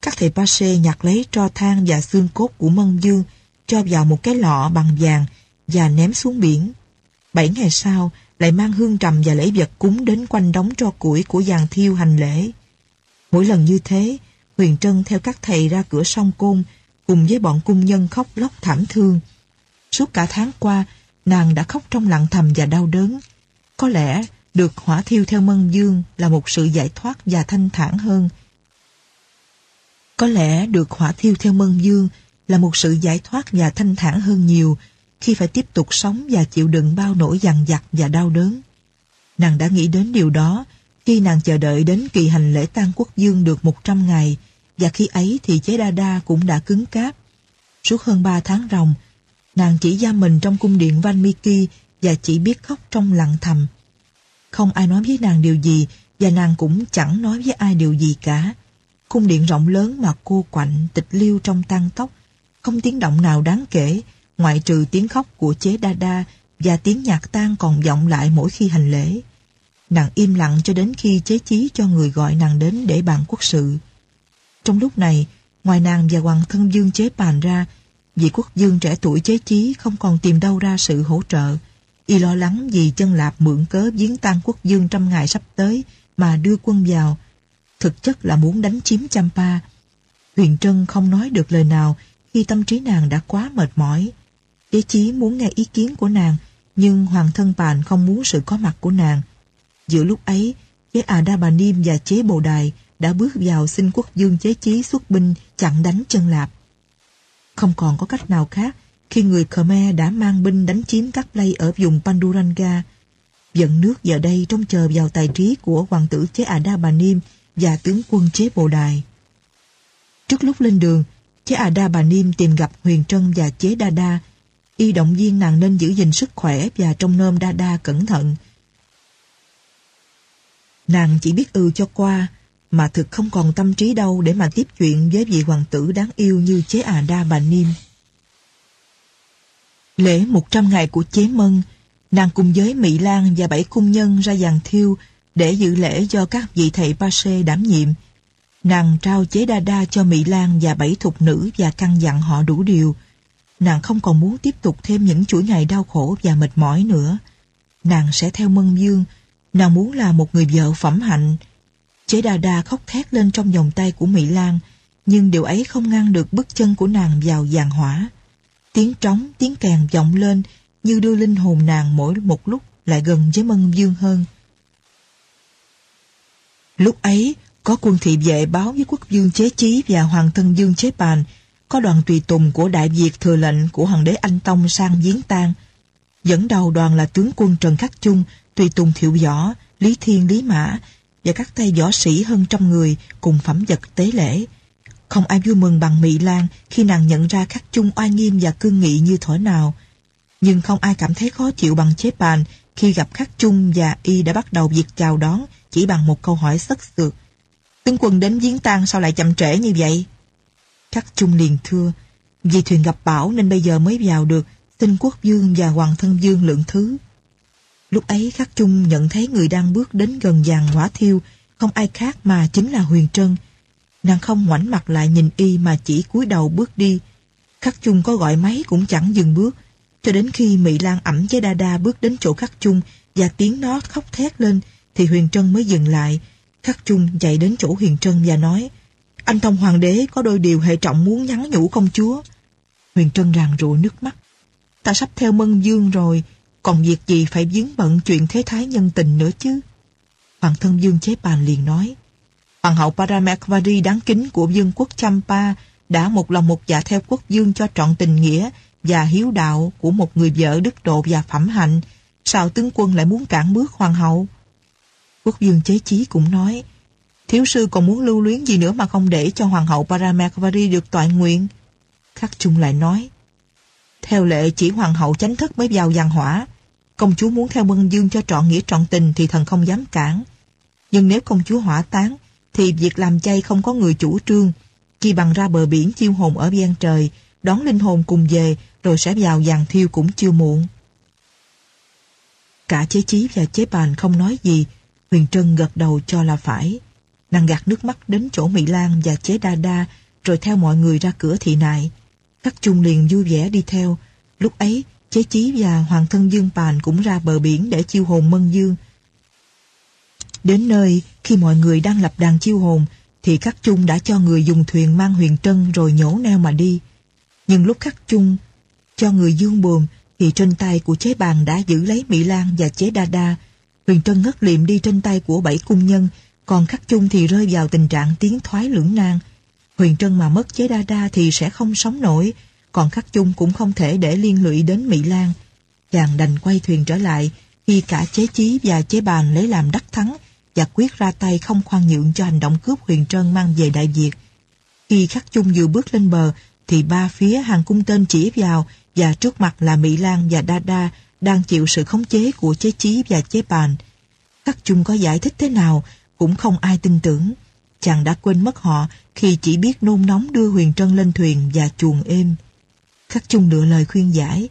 các thầy ba xê nhặt lấy tro than và xương cốt của Mân Dương cho vào một cái lọ bằng vàng và ném xuống biển. Bảy ngày sau, lại mang hương trầm và lễ vật cúng đến quanh đống tro củi của giàn thiêu hành lễ. Mỗi lần như thế, Huyền Trân theo các thầy ra cửa sông Côn cùng với bọn cung nhân khóc lóc thảm thương. Suốt cả tháng qua, nàng đã khóc trong lặng thầm và đau đớn. Có lẽ được hỏa thiêu theo mân dương là một sự giải thoát và thanh thản hơn. Có lẽ được hỏa thiêu theo mân dương là một sự giải thoát và thanh thản hơn nhiều khi phải tiếp tục sống và chịu đựng bao nỗi dằn vặt và đau đớn. Nàng đã nghĩ đến điều đó khi nàng chờ đợi đến kỳ hành lễ tang quốc dương được 100 ngày và khi ấy thì chế đa đa cũng đã cứng cáp. Suốt hơn 3 tháng ròng, nàng chỉ giam mình trong cung điện Van Miki và chỉ biết khóc trong lặng thầm. Không ai nói với nàng điều gì và nàng cũng chẳng nói với ai điều gì cả. Cung điện rộng lớn mà cô quạnh tịch liêu trong tang tóc, không tiếng động nào đáng kể, ngoại trừ tiếng khóc của chế đa đa và tiếng nhạc tan còn vọng lại mỗi khi hành lễ. Nàng im lặng cho đến khi chế chí cho người gọi nàng đến để bàn quốc sự. Trong lúc này, ngoài nàng và hoàng thân dương chế bàn ra, vị quốc dương trẻ tuổi chế chí không còn tìm đâu ra sự hỗ trợ. Y lo lắng vì chân lạp mượn cớ viếng tang quốc dương trăm ngày sắp tới mà đưa quân vào. Thực chất là muốn đánh chiếm Champa. Huyền Trân không nói được lời nào khi tâm trí nàng đã quá mệt mỏi. Chế chí muốn nghe ý kiến của nàng, nhưng hoàng thân bàn không muốn sự có mặt của nàng. Giữa lúc ấy, chế đa Bà Niêm và chế Bồ Đài đã bước vào xin quốc dương chế chí xuất binh chặn đánh chân lạp. Không còn có cách nào khác khi người Khmer đã mang binh đánh chiếm các play ở vùng Panduranga. Dẫn nước giờ đây trông chờ vào tài trí của hoàng tử chế Ada Bà Niêm và tướng quân chế Bồ Đài. Trước lúc lên đường, chế Ada Bà Niêm tìm gặp Huyền Trân và chế Đa Đa. Y động viên nàng nên giữ gìn sức khỏe và trông nom Đa Đa cẩn thận. Nàng chỉ biết ừ cho qua, mà thực không còn tâm trí đâu để mà tiếp chuyện với vị hoàng tử đáng yêu như chế à đa bà Niêm. Lễ 100 ngày của chế mân, nàng cùng với Mỹ Lan và bảy cung nhân ra dàn thiêu để dự lễ do các vị thầy ba sê đảm nhiệm. Nàng trao chế đa đa cho Mỹ Lan và bảy thục nữ và căn dặn họ đủ điều. Nàng không còn muốn tiếp tục thêm những chuỗi ngày đau khổ và mệt mỏi nữa. Nàng sẽ theo mân dương, nàng muốn là một người vợ phẩm hạnh, Chế đà đà khóc thét lên trong vòng tay của Mỹ Lan, nhưng điều ấy không ngăn được bước chân của nàng vào giàn hỏa. Tiếng trống, tiếng kèn vọng lên như đưa linh hồn nàng mỗi một lúc lại gần với Mân Dương hơn. Lúc ấy, có quân thị vệ báo với quốc dương chế chí và hoàng thân dương chế bàn có đoàn tùy tùng của Đại Việt thừa lệnh của hoàng đế Anh Tông sang viếng tang. Dẫn đầu đoàn là tướng quân Trần Khắc Chung, tùy tùng thiệu võ, Lý Thiên Lý Mã và các tay võ sĩ hơn trăm người cùng phẩm vật tế lễ. Không ai vui mừng bằng Mỹ Lan khi nàng nhận ra khắc chung oai nghiêm và cương nghị như thổi nào. Nhưng không ai cảm thấy khó chịu bằng chế bàn khi gặp khắc chung và y đã bắt đầu việc chào đón chỉ bằng một câu hỏi sất sượt. Tướng quân đến viếng tang sao lại chậm trễ như vậy? Khắc chung liền thưa, vì thuyền gặp bão nên bây giờ mới vào được, xin quốc dương và hoàng thân dương lượng thứ. Lúc ấy Khắc Trung nhận thấy người đang bước đến gần giàn hỏa thiêu, không ai khác mà chính là Huyền Trân. Nàng không ngoảnh mặt lại nhìn y mà chỉ cúi đầu bước đi. Khắc Trung có gọi máy cũng chẳng dừng bước, cho đến khi Mỹ Lan ẩm với Đa Đa bước đến chỗ Khắc Trung và tiếng nó khóc thét lên, thì Huyền Trân mới dừng lại. Khắc Trung chạy đến chỗ Huyền Trân và nói, anh Thông Hoàng đế có đôi điều hệ trọng muốn nhắn nhủ công chúa. Huyền Trân ràng rụa nước mắt. Ta sắp theo Mân Dương rồi, còn việc gì phải vướng bận chuyện thế thái nhân tình nữa chứ. Hoàng thân Dương Chế Bàn liền nói, Hoàng hậu Paramekvari đáng kính của vương quốc Champa đã một lòng một dạ theo quốc dương cho trọn tình nghĩa và hiếu đạo của một người vợ đức độ và phẩm hạnh. Sao tướng quân lại muốn cản bước hoàng hậu? Quốc dương chế chí cũng nói, Thiếu sư còn muốn lưu luyến gì nữa mà không để cho hoàng hậu Paramekvari được toại nguyện? Khắc Trung lại nói, theo lệ chỉ hoàng hậu chánh thức mới vào giàn hỏa. Công chúa muốn theo Mân Dương cho trọn nghĩa trọn tình thì thần không dám cản. Nhưng nếu công chúa hỏa tán, thì việc làm chay không có người chủ trương. Chi bằng ra bờ biển chiêu hồn ở biên trời, đón linh hồn cùng về, rồi sẽ vào giàn thiêu cũng chưa muộn. Cả chế chí và chế bàn không nói gì, Huyền Trân gật đầu cho là phải. Nàng gạt nước mắt đến chỗ Mỹ Lan và chế đa đa, rồi theo mọi người ra cửa thị nại. Các chung liền vui vẻ đi theo. Lúc ấy, chế chí và Hoàng thân Dương Pàn cũng ra bờ biển để chiêu hồn Mân Dương. Đến nơi, khi mọi người đang lập đàn chiêu hồn, thì các chung đã cho người dùng thuyền mang huyền trân rồi nhổ neo mà đi. Nhưng lúc khắc chung cho người dương buồm thì trên tay của chế bàn đã giữ lấy Mỹ Lan và chế Đa Đa. Huyền Trân ngất liệm đi trên tay của bảy cung nhân, còn khắc chung thì rơi vào tình trạng tiến thoái lưỡng nan. Huyền Trân mà mất chế Đa Đa thì sẽ không sống nổi, còn khắc chung cũng không thể để liên lụy đến Mỹ Lan. Chàng đành quay thuyền trở lại khi cả chế chí và chế bàn lấy làm đắc thắng và quyết ra tay không khoan nhượng cho hành động cướp huyền trân mang về Đại Việt. Khi khắc chung vừa bước lên bờ thì ba phía hàng cung tên chỉ vào và trước mặt là Mỹ Lan và Đa Đa đang chịu sự khống chế của chế chí và chế bàn. Khắc chung có giải thích thế nào cũng không ai tin tưởng. Chàng đã quên mất họ khi chỉ biết nôn nóng đưa huyền trân lên thuyền và chuồng êm. Khắc chung nửa lời khuyên giải.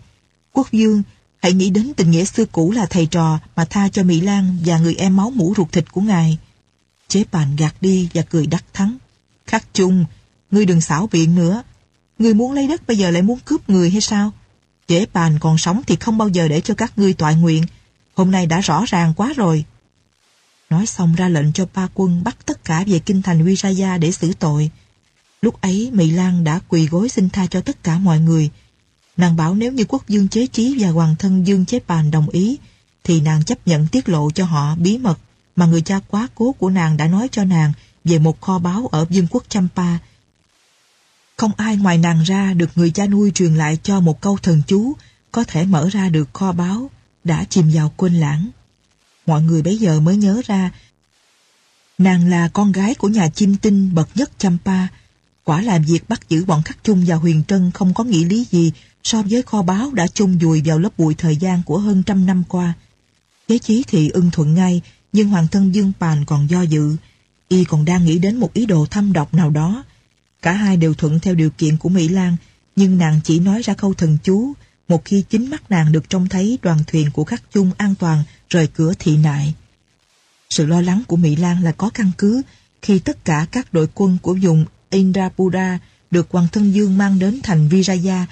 Quốc dương, hãy nghĩ đến tình nghĩa xưa cũ là thầy trò mà tha cho Mỹ Lan và người em máu mũ ruột thịt của ngài. Chế bàn gạt đi và cười đắc thắng. Khắc chung, ngươi đừng xảo biện nữa. Ngươi muốn lấy đất bây giờ lại muốn cướp người hay sao? Chế bàn còn sống thì không bao giờ để cho các ngươi toại nguyện. Hôm nay đã rõ ràng quá rồi. Nói xong ra lệnh cho ba quân bắt tất cả về kinh thành Viraya để xử tội. Lúc ấy Mỹ Lan đã quỳ gối xin tha cho tất cả mọi người. Nàng bảo nếu như quốc dương chế trí và hoàng thân dương chế bàn đồng ý, thì nàng chấp nhận tiết lộ cho họ bí mật mà người cha quá cố của nàng đã nói cho nàng về một kho báu ở vương quốc Champa. Không ai ngoài nàng ra được người cha nuôi truyền lại cho một câu thần chú có thể mở ra được kho báu đã chìm vào quên lãng. Mọi người bấy giờ mới nhớ ra nàng là con gái của nhà chim tinh bậc nhất Champa. Quả làm việc bắt giữ bọn khắc chung và huyền trân không có nghĩa lý gì so với kho báu đã chung dùi vào lớp bụi thời gian của hơn trăm năm qua. Chế chí thì ưng thuận ngay, nhưng hoàng thân Dương Pàn còn do dự. Y còn đang nghĩ đến một ý đồ thâm độc nào đó. Cả hai đều thuận theo điều kiện của Mỹ Lan, nhưng nàng chỉ nói ra câu thần chú một khi chính mắt nàng được trông thấy đoàn thuyền của khắc chung an toàn rời cửa thị nại. Sự lo lắng của Mỹ Lan là có căn cứ khi tất cả các đội quân của vùng Indrapura được Hoàng thân Dương mang đến thành Viraya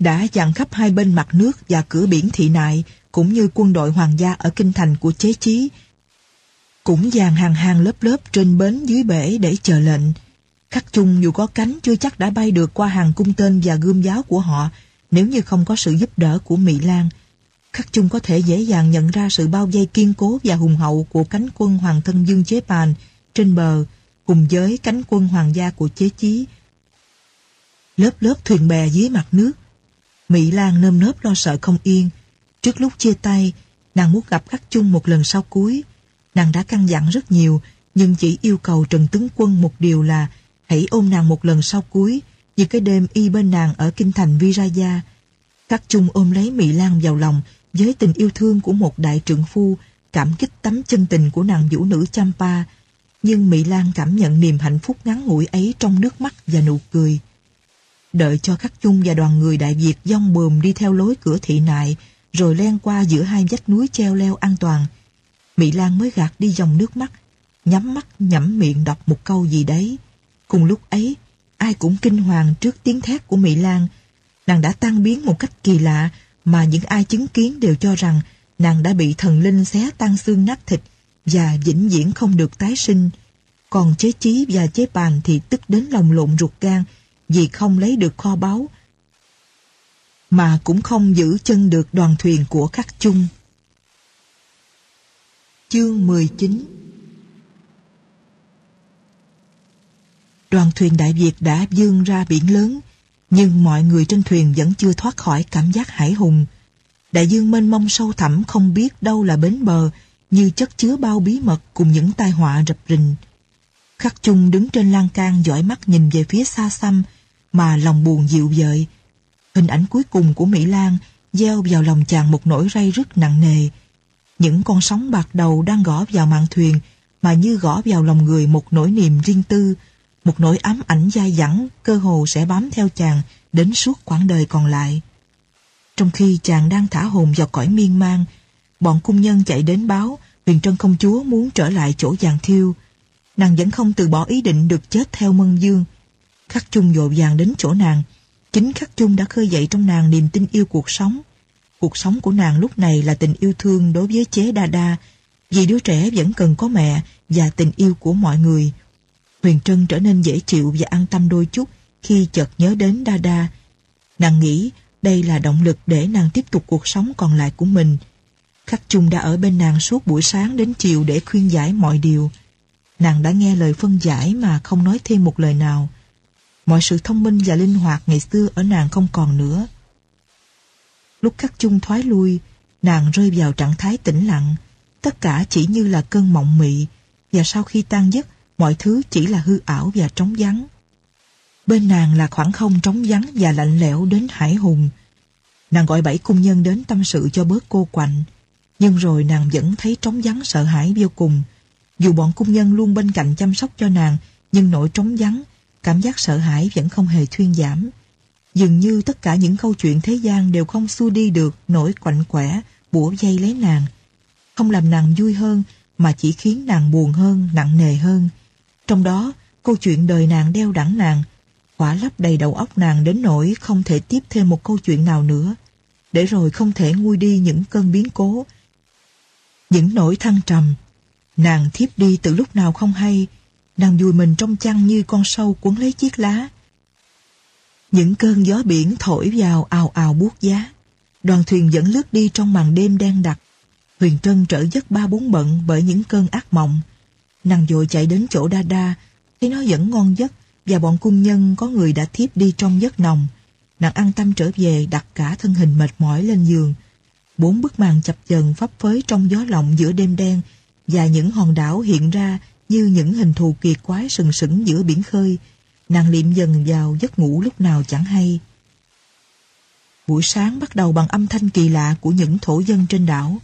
đã dặn khắp hai bên mặt nước và cửa biển thị nại, cũng như quân đội hoàng gia ở kinh thành của chế chí, cũng dàn hàng hàng lớp lớp trên bến dưới bể để chờ lệnh khắc chung dù có cánh chưa chắc đã bay được qua hàng cung tên và gươm giáo của họ, nếu như không có sự giúp đỡ của Mỹ Lan khắc chung có thể dễ dàng nhận ra sự bao vây kiên cố và hùng hậu của cánh quân hoàng thân dương chế bàn trên bờ cùng với cánh quân hoàng gia của chế chí lớp lớp thuyền bè dưới mặt nước Mỹ Lan nơm nớp lo sợ không yên. Trước lúc chia tay, nàng muốn gặp Khắc Chung một lần sau cuối. Nàng đã căn dặn rất nhiều, nhưng chỉ yêu cầu Trần Tướng Quân một điều là hãy ôm nàng một lần sau cuối, như cái đêm y bên nàng ở kinh thành Viraya. Khắc Chung ôm lấy Mỹ Lan vào lòng với tình yêu thương của một đại trượng phu, cảm kích tấm chân tình của nàng vũ nữ Champa. Nhưng Mỹ Lan cảm nhận niềm hạnh phúc ngắn ngủi ấy trong nước mắt và nụ cười. Đợi cho Khắc Chung và đoàn người Đại Việt dông bườm đi theo lối cửa thị nại, rồi len qua giữa hai vách núi treo leo an toàn. Mỹ Lan mới gạt đi dòng nước mắt, nhắm mắt nhẩm miệng đọc một câu gì đấy. Cùng lúc ấy, ai cũng kinh hoàng trước tiếng thét của Mỹ Lan. Nàng đã tan biến một cách kỳ lạ mà những ai chứng kiến đều cho rằng nàng đã bị thần linh xé tan xương nát thịt và vĩnh viễn không được tái sinh. Còn chế chí và chế bàn thì tức đến lòng lộn ruột gan vì không lấy được kho báu. mà cũng không giữ chân được đoàn thuyền của các chung. Chương 19 Đoàn thuyền Đại Việt đã dương ra biển lớn, nhưng mọi người trên thuyền vẫn chưa thoát khỏi cảm giác hải hùng. Đại dương mênh mông sâu thẳm không biết đâu là bến bờ, như chất chứa bao bí mật cùng những tai họa rập rình. Khắc chung đứng trên lan can dõi mắt nhìn về phía xa xăm, mà lòng buồn dịu dợi. Hình ảnh cuối cùng của Mỹ Lan gieo vào lòng chàng một nỗi ray rất nặng nề. Những con sóng bạc đầu đang gõ vào mạn thuyền mà như gõ vào lòng người một nỗi niềm riêng tư, một nỗi ám ảnh dai dẳng cơ hồ sẽ bám theo chàng đến suốt quãng đời còn lại. Trong khi chàng đang thả hồn vào cõi miên man, bọn cung nhân chạy đến báo huyền trân công chúa muốn trở lại chỗ vàng thiêu. Nàng vẫn không từ bỏ ý định được chết theo mân dương. Khắc chung dội vàng đến chỗ nàng. Chính Khắc chung đã khơi dậy trong nàng niềm tin yêu cuộc sống. Cuộc sống của nàng lúc này là tình yêu thương đối với chế đa đa, vì đứa trẻ vẫn cần có mẹ và tình yêu của mọi người. Huyền Trân trở nên dễ chịu và an tâm đôi chút khi chợt nhớ đến Đa Đa. Nàng nghĩ đây là động lực để nàng tiếp tục cuộc sống còn lại của mình. Khắc Trung đã ở bên nàng suốt buổi sáng đến chiều để khuyên giải mọi điều. Nàng đã nghe lời phân giải mà không nói thêm một lời nào. Mọi sự thông minh và linh hoạt ngày xưa ở nàng không còn nữa. Lúc Khắc Trung thoái lui, nàng rơi vào trạng thái tĩnh lặng. Tất cả chỉ như là cơn mộng mị, và sau khi tan giấc, mọi thứ chỉ là hư ảo và trống vắng. Bên nàng là khoảng không trống vắng và lạnh lẽo đến hải hùng. Nàng gọi bảy cung nhân đến tâm sự cho bớt cô quạnh. Nhưng rồi nàng vẫn thấy trống vắng sợ hãi vô cùng. Dù bọn cung nhân luôn bên cạnh chăm sóc cho nàng, nhưng nỗi trống vắng, cảm giác sợ hãi vẫn không hề thuyên giảm. Dường như tất cả những câu chuyện thế gian đều không xua đi được nỗi quạnh quẻ, bủa dây lấy nàng. Không làm nàng vui hơn, mà chỉ khiến nàng buồn hơn, nặng nề hơn. Trong đó, câu chuyện đời nàng đeo đẳng nàng, khỏa lấp đầy đầu óc nàng đến nỗi không thể tiếp thêm một câu chuyện nào nữa, để rồi không thể nguôi đi những cơn biến cố, những nỗi thăng trầm. Nàng thiếp đi từ lúc nào không hay, nàng vùi mình trong chăn như con sâu cuốn lấy chiếc lá. Những cơn gió biển thổi vào ào ào buốt giá. Đoàn thuyền vẫn lướt đi trong màn đêm đen đặc. Huyền Trân trở giấc ba bốn bận bởi những cơn ác mộng. Nàng vội chạy đến chỗ Đa Đa, thấy nó vẫn ngon giấc và bọn cung nhân có người đã thiếp đi trong giấc nồng. Nàng an tâm trở về đặt cả thân hình mệt mỏi lên giường. Bốn bức màn chập chờn phấp phới trong gió lộng giữa đêm đen và những hòn đảo hiện ra như những hình thù kỳ quái sừng sững giữa biển khơi. Nàng liệm dần vào giấc ngủ lúc nào chẳng hay. Buổi sáng bắt đầu bằng âm thanh kỳ lạ của những thổ dân trên đảo.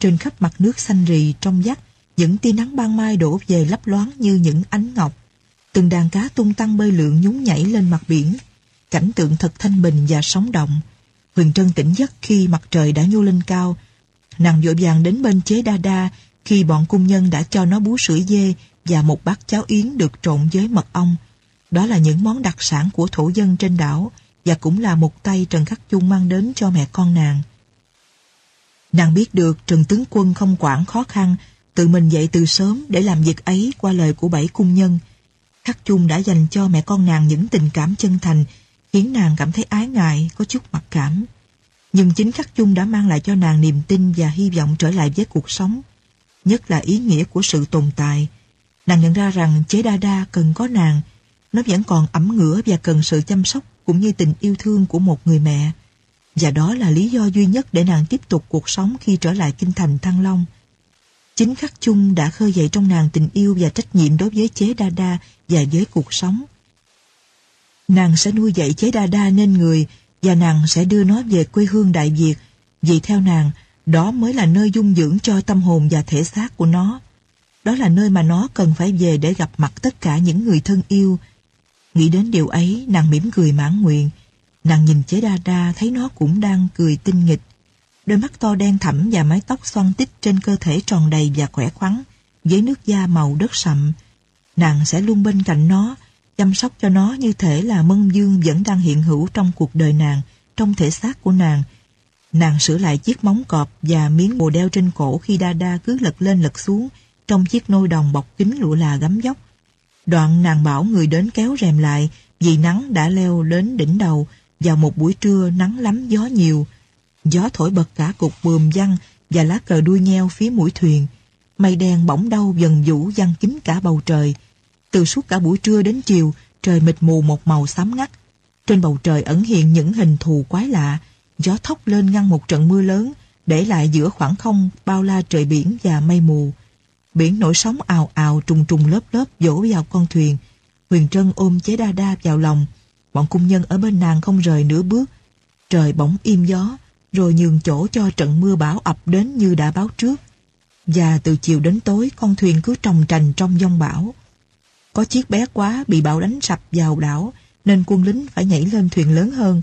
Trên khắp mặt nước xanh rì trong vắt, những tia nắng ban mai đổ về lấp loáng như những ánh ngọc. Từng đàn cá tung tăng bơi lượn nhún nhảy lên mặt biển. Cảnh tượng thật thanh bình và sống động. Huyền Trân tỉnh giấc khi mặt trời đã nhô lên cao. Nàng vội vàng đến bên chế đa đa khi bọn cung nhân đã cho nó bú sữa dê và một bát cháo yến được trộn với mật ong. Đó là những món đặc sản của thổ dân trên đảo và cũng là một tay Trần Khắc Chung mang đến cho mẹ con nàng. Nàng biết được Trần Tướng Quân không quản khó khăn, tự mình dậy từ sớm để làm việc ấy qua lời của bảy cung nhân. Khắc Chung đã dành cho mẹ con nàng những tình cảm chân thành khiến nàng cảm thấy ái ngại, có chút mặc cảm. Nhưng chính khắc chung đã mang lại cho nàng niềm tin và hy vọng trở lại với cuộc sống, nhất là ý nghĩa của sự tồn tại. Nàng nhận ra rằng chế đa đa cần có nàng, nó vẫn còn ẩm ngửa và cần sự chăm sóc cũng như tình yêu thương của một người mẹ. Và đó là lý do duy nhất để nàng tiếp tục cuộc sống khi trở lại kinh thành Thăng Long. Chính khắc chung đã khơi dậy trong nàng tình yêu và trách nhiệm đối với chế đa đa và với cuộc sống. Nàng sẽ nuôi dạy chế đa đa nên người và nàng sẽ đưa nó về quê hương Đại Việt vì theo nàng đó mới là nơi dung dưỡng cho tâm hồn và thể xác của nó. Đó là nơi mà nó cần phải về để gặp mặt tất cả những người thân yêu. Nghĩ đến điều ấy, nàng mỉm cười mãn nguyện. Nàng nhìn chế đa đa thấy nó cũng đang cười tinh nghịch. Đôi mắt to đen thẳm và mái tóc xoăn tít trên cơ thể tròn đầy và khỏe khoắn, với nước da màu đất sậm. Nàng sẽ luôn bên cạnh nó, chăm sóc cho nó như thể là mân dương vẫn đang hiện hữu trong cuộc đời nàng, trong thể xác của nàng. Nàng sửa lại chiếc móng cọp và miếng bồ đeo trên cổ khi đa đa cứ lật lên lật xuống trong chiếc nôi đồng bọc kính lụa là gấm dốc. Đoạn nàng bảo người đến kéo rèm lại vì nắng đã leo đến đỉnh đầu vào một buổi trưa nắng lắm gió nhiều. Gió thổi bật cả cục bườm văng và lá cờ đuôi nheo phía mũi thuyền. Mây đen bỗng đau dần vũ văng kín cả bầu trời. Từ suốt cả buổi trưa đến chiều, trời mịt mù một màu xám ngắt. Trên bầu trời ẩn hiện những hình thù quái lạ, gió thốc lên ngăn một trận mưa lớn, để lại giữa khoảng không bao la trời biển và mây mù. Biển nổi sóng ào ào trùng trùng lớp lớp dỗ vào con thuyền. Huyền Trân ôm chế đa đa vào lòng. Bọn cung nhân ở bên nàng không rời nửa bước. Trời bỗng im gió, rồi nhường chỗ cho trận mưa bão ập đến như đã báo trước. Và từ chiều đến tối, con thuyền cứ trồng trành trong giông bão. Có chiếc bé quá bị bão đánh sập vào đảo, nên quân lính phải nhảy lên thuyền lớn hơn.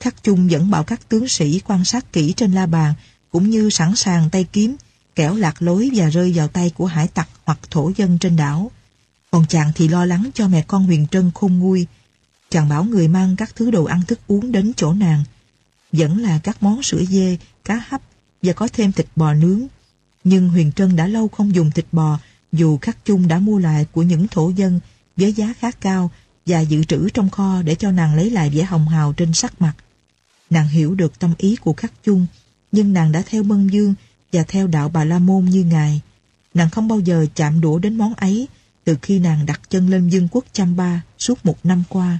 Khắc chung dẫn bảo các tướng sĩ quan sát kỹ trên la bàn, cũng như sẵn sàng tay kiếm, kẻo lạc lối và rơi vào tay của hải tặc hoặc thổ dân trên đảo. Còn chàng thì lo lắng cho mẹ con Huyền Trân khôn nguôi. Chàng bảo người mang các thứ đồ ăn thức uống đến chỗ nàng. Vẫn là các món sữa dê, cá hấp và có thêm thịt bò nướng. Nhưng Huyền Trân đã lâu không dùng thịt bò dù khắc chung đã mua lại của những thổ dân với giá khá cao và dự trữ trong kho để cho nàng lấy lại vẻ hồng hào trên sắc mặt. Nàng hiểu được tâm ý của khắc chung, nhưng nàng đã theo Mân Dương và theo đạo Bà La Môn như Ngài. Nàng không bao giờ chạm đũa đến món ấy từ khi nàng đặt chân lên dương quốc Chamba suốt một năm qua.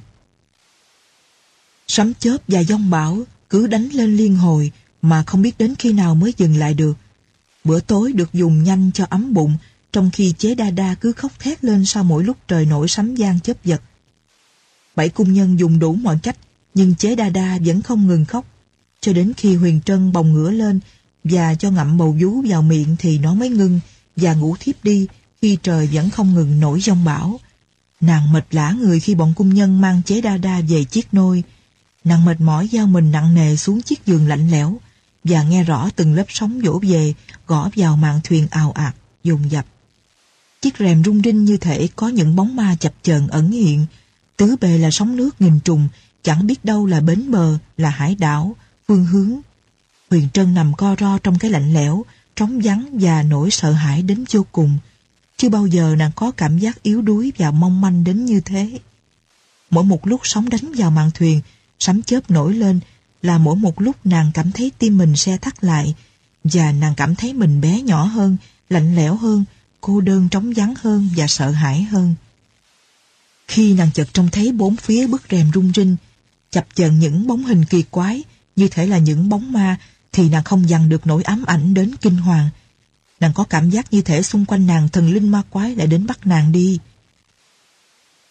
Sấm chớp và giông bão cứ đánh lên liên hồi mà không biết đến khi nào mới dừng lại được. Bữa tối được dùng nhanh cho ấm bụng, trong khi chế đa đa cứ khóc thét lên sau mỗi lúc trời nổi sấm giang chớp giật. Bảy cung nhân dùng đủ mọi cách, nhưng chế đa đa vẫn không ngừng khóc cho đến khi Huyền Trân bồng ngửa lên và cho ngậm bầu vú vào miệng thì nó mới ngưng và ngủ thiếp đi khi trời vẫn không ngừng nổi giông bão. Nàng mệt lã người khi bọn cung nhân mang chế đa đa về chiếc nôi. Nàng mệt mỏi giao mình nặng nề xuống chiếc giường lạnh lẽo và nghe rõ từng lớp sóng vỗ về gõ vào mạn thuyền ào ạt, dồn dập. Chiếc rèm rung rinh như thể có những bóng ma chập chờn ẩn hiện. Tứ bề là sóng nước nghìn trùng, chẳng biết đâu là bến bờ, là hải đảo, phương hướng Huyền Trân nằm co ro trong cái lạnh lẽo, trống vắng và nỗi sợ hãi đến vô cùng. Chưa bao giờ nàng có cảm giác yếu đuối và mong manh đến như thế. Mỗi một lúc sóng đánh vào mạn thuyền, sấm chớp nổi lên là mỗi một lúc nàng cảm thấy tim mình xe thắt lại và nàng cảm thấy mình bé nhỏ hơn, lạnh lẽo hơn, cô đơn trống vắng hơn và sợ hãi hơn. Khi nàng chợt trông thấy bốn phía bức rèm rung rinh, chập chờn những bóng hình kỳ quái như thể là những bóng ma thì nàng không dằn được nỗi ám ảnh đến kinh hoàng. Nàng có cảm giác như thể xung quanh nàng thần linh ma quái lại đến bắt nàng đi.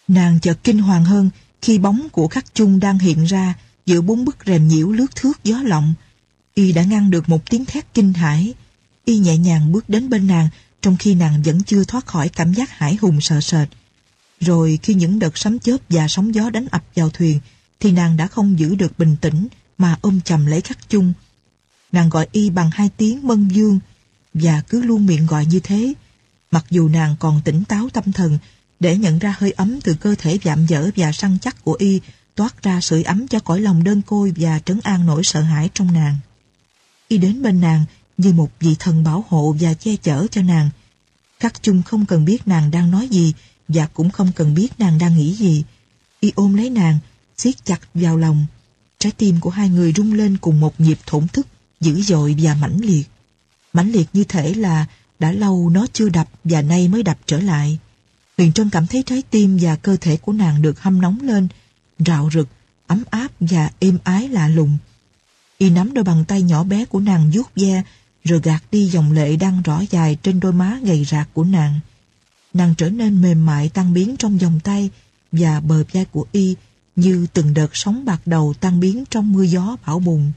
Nàng chợt kinh hoàng hơn khi bóng của khắc chung đang hiện ra giữa bốn bức rèm nhiễu lướt thước gió lộng. Y đã ngăn được một tiếng thét kinh hãi. Y nhẹ nhàng bước đến bên nàng, trong khi nàng vẫn chưa thoát khỏi cảm giác hải hùng sợ sệt. Rồi khi những đợt sấm chớp và sóng gió đánh ập vào thuyền, thì nàng đã không giữ được bình tĩnh mà ôm chầm lấy khắc chung Nàng gọi y bằng hai tiếng mân dương, và cứ luôn miệng gọi như thế. Mặc dù nàng còn tỉnh táo tâm thần để nhận ra hơi ấm từ cơ thể vạm dở và săn chắc của y toát ra sưởi ấm cho cõi lòng đơn côi và trấn an nỗi sợ hãi trong nàng. Y đến bên nàng như một vị thần bảo hộ và che chở cho nàng. Khắc chung không cần biết nàng đang nói gì và cũng không cần biết nàng đang nghĩ gì. Y ôm lấy nàng, siết chặt vào lòng. Trái tim của hai người rung lên cùng một nhịp thổn thức dữ dội và mãnh liệt. Mãnh liệt như thể là đã lâu nó chưa đập và nay mới đập trở lại. Huyền Trân cảm thấy trái tim và cơ thể của nàng được hâm nóng lên, rạo rực, ấm áp và êm ái lạ lùng. Y nắm đôi bàn tay nhỏ bé của nàng vuốt ve, rồi gạt đi dòng lệ đang rõ dài trên đôi má gầy rạc của nàng. Nàng trở nên mềm mại tan biến trong vòng tay và bờ vai của Y như từng đợt sóng bạc đầu tan biến trong mưa gió bão bùng.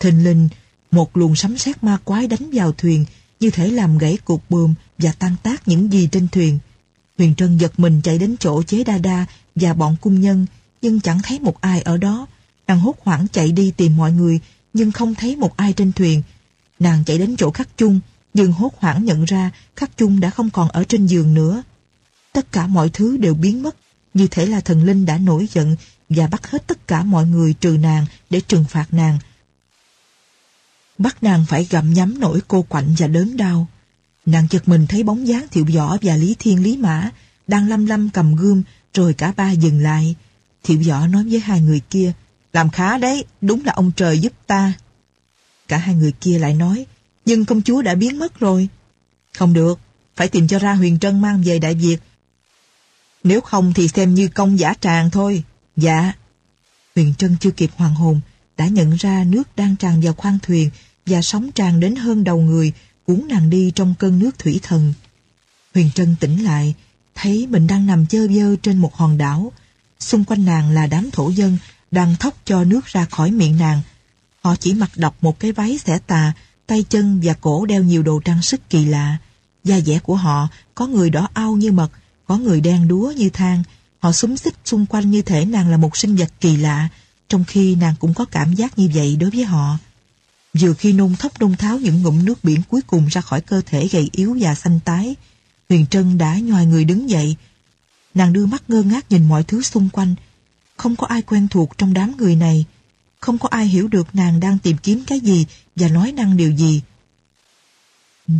Thình linh, một luồng sấm sét ma quái đánh vào thuyền, như thể làm gãy cột buồm và tan tác những gì trên thuyền. Huyền Trân giật mình chạy đến chỗ chế đa đa và bọn cung nhân, nhưng chẳng thấy một ai ở đó. Nàng hốt hoảng chạy đi tìm mọi người, nhưng không thấy một ai trên thuyền. Nàng chạy đến chỗ khắc chung, nhưng hốt hoảng nhận ra khắc chung đã không còn ở trên giường nữa. Tất cả mọi thứ đều biến mất, như thể là thần linh đã nổi giận và bắt hết tất cả mọi người trừ nàng để trừng phạt nàng bắt nàng phải gặm nhắm nỗi cô quạnh và đớn đau. Nàng chợt mình thấy bóng dáng Thiệu Võ và Lý Thiên Lý Mã đang lăm lăm cầm gươm rồi cả ba dừng lại. Thiệu Võ nói với hai người kia Làm khá đấy, đúng là ông trời giúp ta. Cả hai người kia lại nói, nhưng công chúa đã biến mất rồi. Không được, phải tìm cho ra Huyền Trân mang về Đại Việt. Nếu không thì xem như công giả tràng thôi. Dạ. Huyền Trân chưa kịp hoàng hồn, đã nhận ra nước đang tràn vào khoang thuyền và sóng tràn đến hơn đầu người, cuốn nàng đi trong cơn nước thủy thần. Huyền Trân tỉnh lại, thấy mình đang nằm chơ vơ trên một hòn đảo. Xung quanh nàng là đám thổ dân đang thóc cho nước ra khỏi miệng nàng. Họ chỉ mặc đọc một cái váy xẻ tà, tay chân và cổ đeo nhiều đồ trang sức kỳ lạ. Da dẻ của họ có người đỏ ao như mật, có người đen đúa như than. Họ súng xích xung quanh như thể nàng là một sinh vật kỳ lạ, trong khi nàng cũng có cảm giác như vậy đối với họ. Vừa khi nôn thốc nôn tháo những ngụm nước biển cuối cùng ra khỏi cơ thể gầy yếu và xanh tái, Huyền Trân đã nhòi người đứng dậy. Nàng đưa mắt ngơ ngác nhìn mọi thứ xung quanh. Không có ai quen thuộc trong đám người này. Không có ai hiểu được nàng đang tìm kiếm cái gì và nói năng điều gì.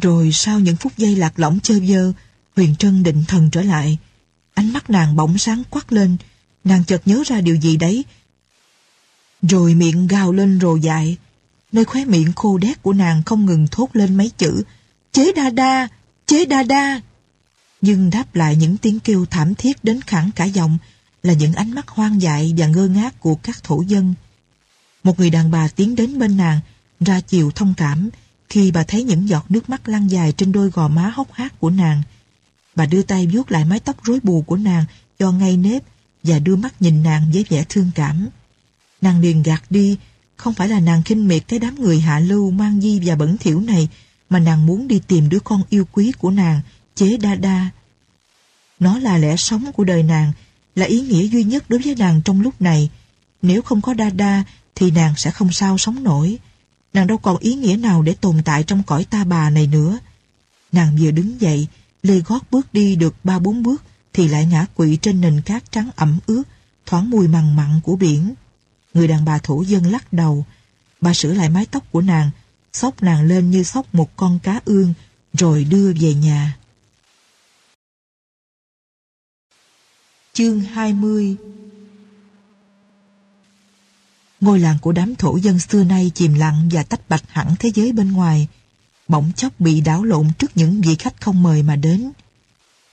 Rồi sau những phút giây lạc lõng chơ vơ, Huyền Trân định thần trở lại. Ánh mắt nàng bỗng sáng quắc lên. Nàng chợt nhớ ra điều gì đấy. Rồi miệng gào lên rồ dại. Nơi khóe miệng khô đét của nàng không ngừng thốt lên mấy chữ. Chế đa đa! Chế đa đa! Nhưng đáp lại những tiếng kêu thảm thiết đến khẳng cả giọng là những ánh mắt hoang dại và ngơ ngác của các thổ dân. Một người đàn bà tiến đến bên nàng, ra chiều thông cảm khi bà thấy những giọt nước mắt lăn dài trên đôi gò má hốc hác của nàng. Bà đưa tay vuốt lại mái tóc rối bù của nàng cho ngay nếp và đưa mắt nhìn nàng với vẻ thương cảm. Nàng liền gạt đi, không phải là nàng khinh miệt cái đám người hạ lưu mang di và bẩn thỉu này, mà nàng muốn đi tìm đứa con yêu quý của nàng, chế đa đa. Nó là lẽ sống của đời nàng, là ý nghĩa duy nhất đối với nàng trong lúc này. Nếu không có đa đa, thì nàng sẽ không sao sống nổi. Nàng đâu còn ý nghĩa nào để tồn tại trong cõi ta bà này nữa. Nàng vừa đứng dậy, lê gót bước đi được ba bốn bước, thì lại ngã quỵ trên nền cát trắng ẩm ướt, thoáng mùi mằn mặn của biển. Người đàn bà thổ dân lắc đầu. Bà sửa lại mái tóc của nàng, xốc nàng lên như xốc một con cá ương, rồi đưa về nhà. Chương 20 Ngôi làng của đám thổ dân xưa nay chìm lặng và tách bạch hẳn thế giới bên ngoài, bỗng chốc bị đảo lộn trước những vị khách không mời mà đến.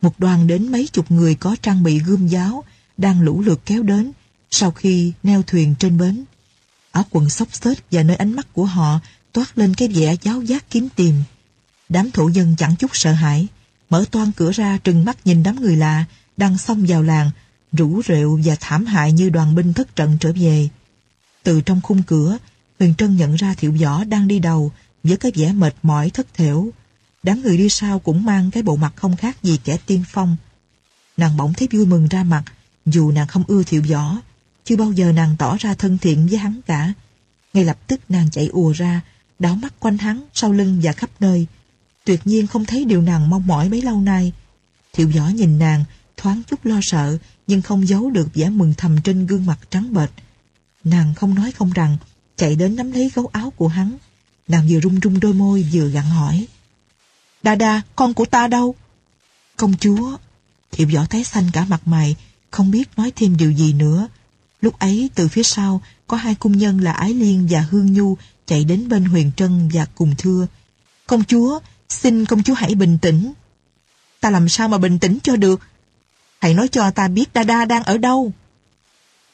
Một đoàn đến mấy chục người có trang bị gươm giáo đang lũ lượt kéo đến sau khi neo thuyền trên bến. Áo quần xốc xếch và nơi ánh mắt của họ toát lên cái vẻ giáo giác kiếm tìm. Đám thổ dân chẳng chút sợ hãi, mở toan cửa ra trừng mắt nhìn đám người lạ đang xông vào làng, rủ rượu và thảm hại như đoàn binh thất trận trở về. Từ trong khung cửa, Huyền Trân nhận ra Thiệu Võ đang đi đầu với cái vẻ mệt mỏi thất thểu. Đám người đi sau cũng mang cái bộ mặt không khác gì kẻ tiên phong. Nàng bỗng thấy vui mừng ra mặt, dù nàng không ưa Thiệu Võ, chưa bao giờ nàng tỏ ra thân thiện với hắn cả. Ngay lập tức nàng chạy ùa ra, đảo mắt quanh hắn, sau lưng và khắp nơi. Tuyệt nhiên không thấy điều nàng mong mỏi bấy lâu nay. Thiệu Võ nhìn nàng, thoáng chút lo sợ, nhưng không giấu được vẻ mừng thầm trên gương mặt trắng bệch. Nàng không nói không rằng, chạy đến nắm lấy gấu áo của hắn. Nàng vừa rung rung đôi môi vừa gặn hỏi. Đa đa, con của ta đâu? Công chúa. Thiệu võ thấy xanh cả mặt mày, không biết nói thêm điều gì nữa. Lúc ấy từ phía sau có hai cung nhân là Ái Liên và Hương Nhu chạy đến bên Huyền Trân và cùng thưa. Công chúa, xin công chúa hãy bình tĩnh. Ta làm sao mà bình tĩnh cho được? Hãy nói cho ta biết Đa Đa đang ở đâu.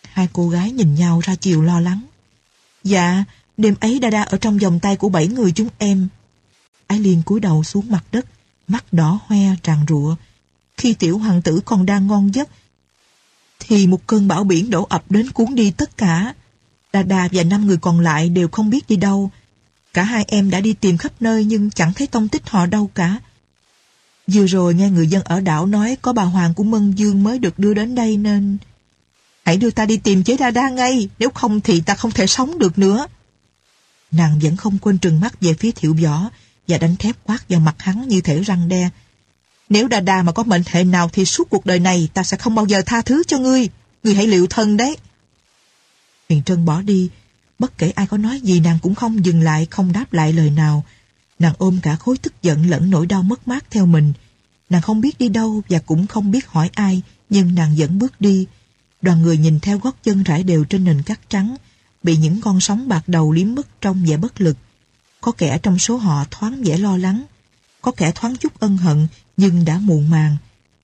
Hai cô gái nhìn nhau ra chiều lo lắng. Dạ, đêm ấy Đa Đa ở trong vòng tay của bảy người chúng em. Ái Liên cúi đầu xuống mặt đất, mắt đỏ hoe tràn rụa. Khi tiểu hoàng tử còn đang ngon giấc, thì một cơn bão biển đổ ập đến cuốn đi tất cả. Đa Đa và năm người còn lại đều không biết đi đâu. Cả hai em đã đi tìm khắp nơi nhưng chẳng thấy tông tích họ đâu cả. Vừa rồi nghe người dân ở đảo nói có bà Hoàng của Mân Dương mới được đưa đến đây nên... Hãy đưa ta đi tìm chế Đa Đa ngay, nếu không thì ta không thể sống được nữa. Nàng vẫn không quên trừng mắt về phía thiệu võ và đánh thép quát vào mặt hắn như thể răng đe. Nếu đà đà mà có mệnh hệ nào thì suốt cuộc đời này ta sẽ không bao giờ tha thứ cho ngươi. Ngươi hãy liệu thân đấy. Huyền Trân bỏ đi. Bất kể ai có nói gì nàng cũng không dừng lại, không đáp lại lời nào. Nàng ôm cả khối tức giận lẫn nỗi đau mất mát theo mình. Nàng không biết đi đâu và cũng không biết hỏi ai, nhưng nàng vẫn bước đi. Đoàn người nhìn theo gót chân rải đều trên nền cát trắng, bị những con sóng bạc đầu liếm mất trong vẻ bất lực. Có kẻ trong số họ thoáng vẻ lo lắng, có kẻ thoáng chút ân hận nhưng đã muộn màng.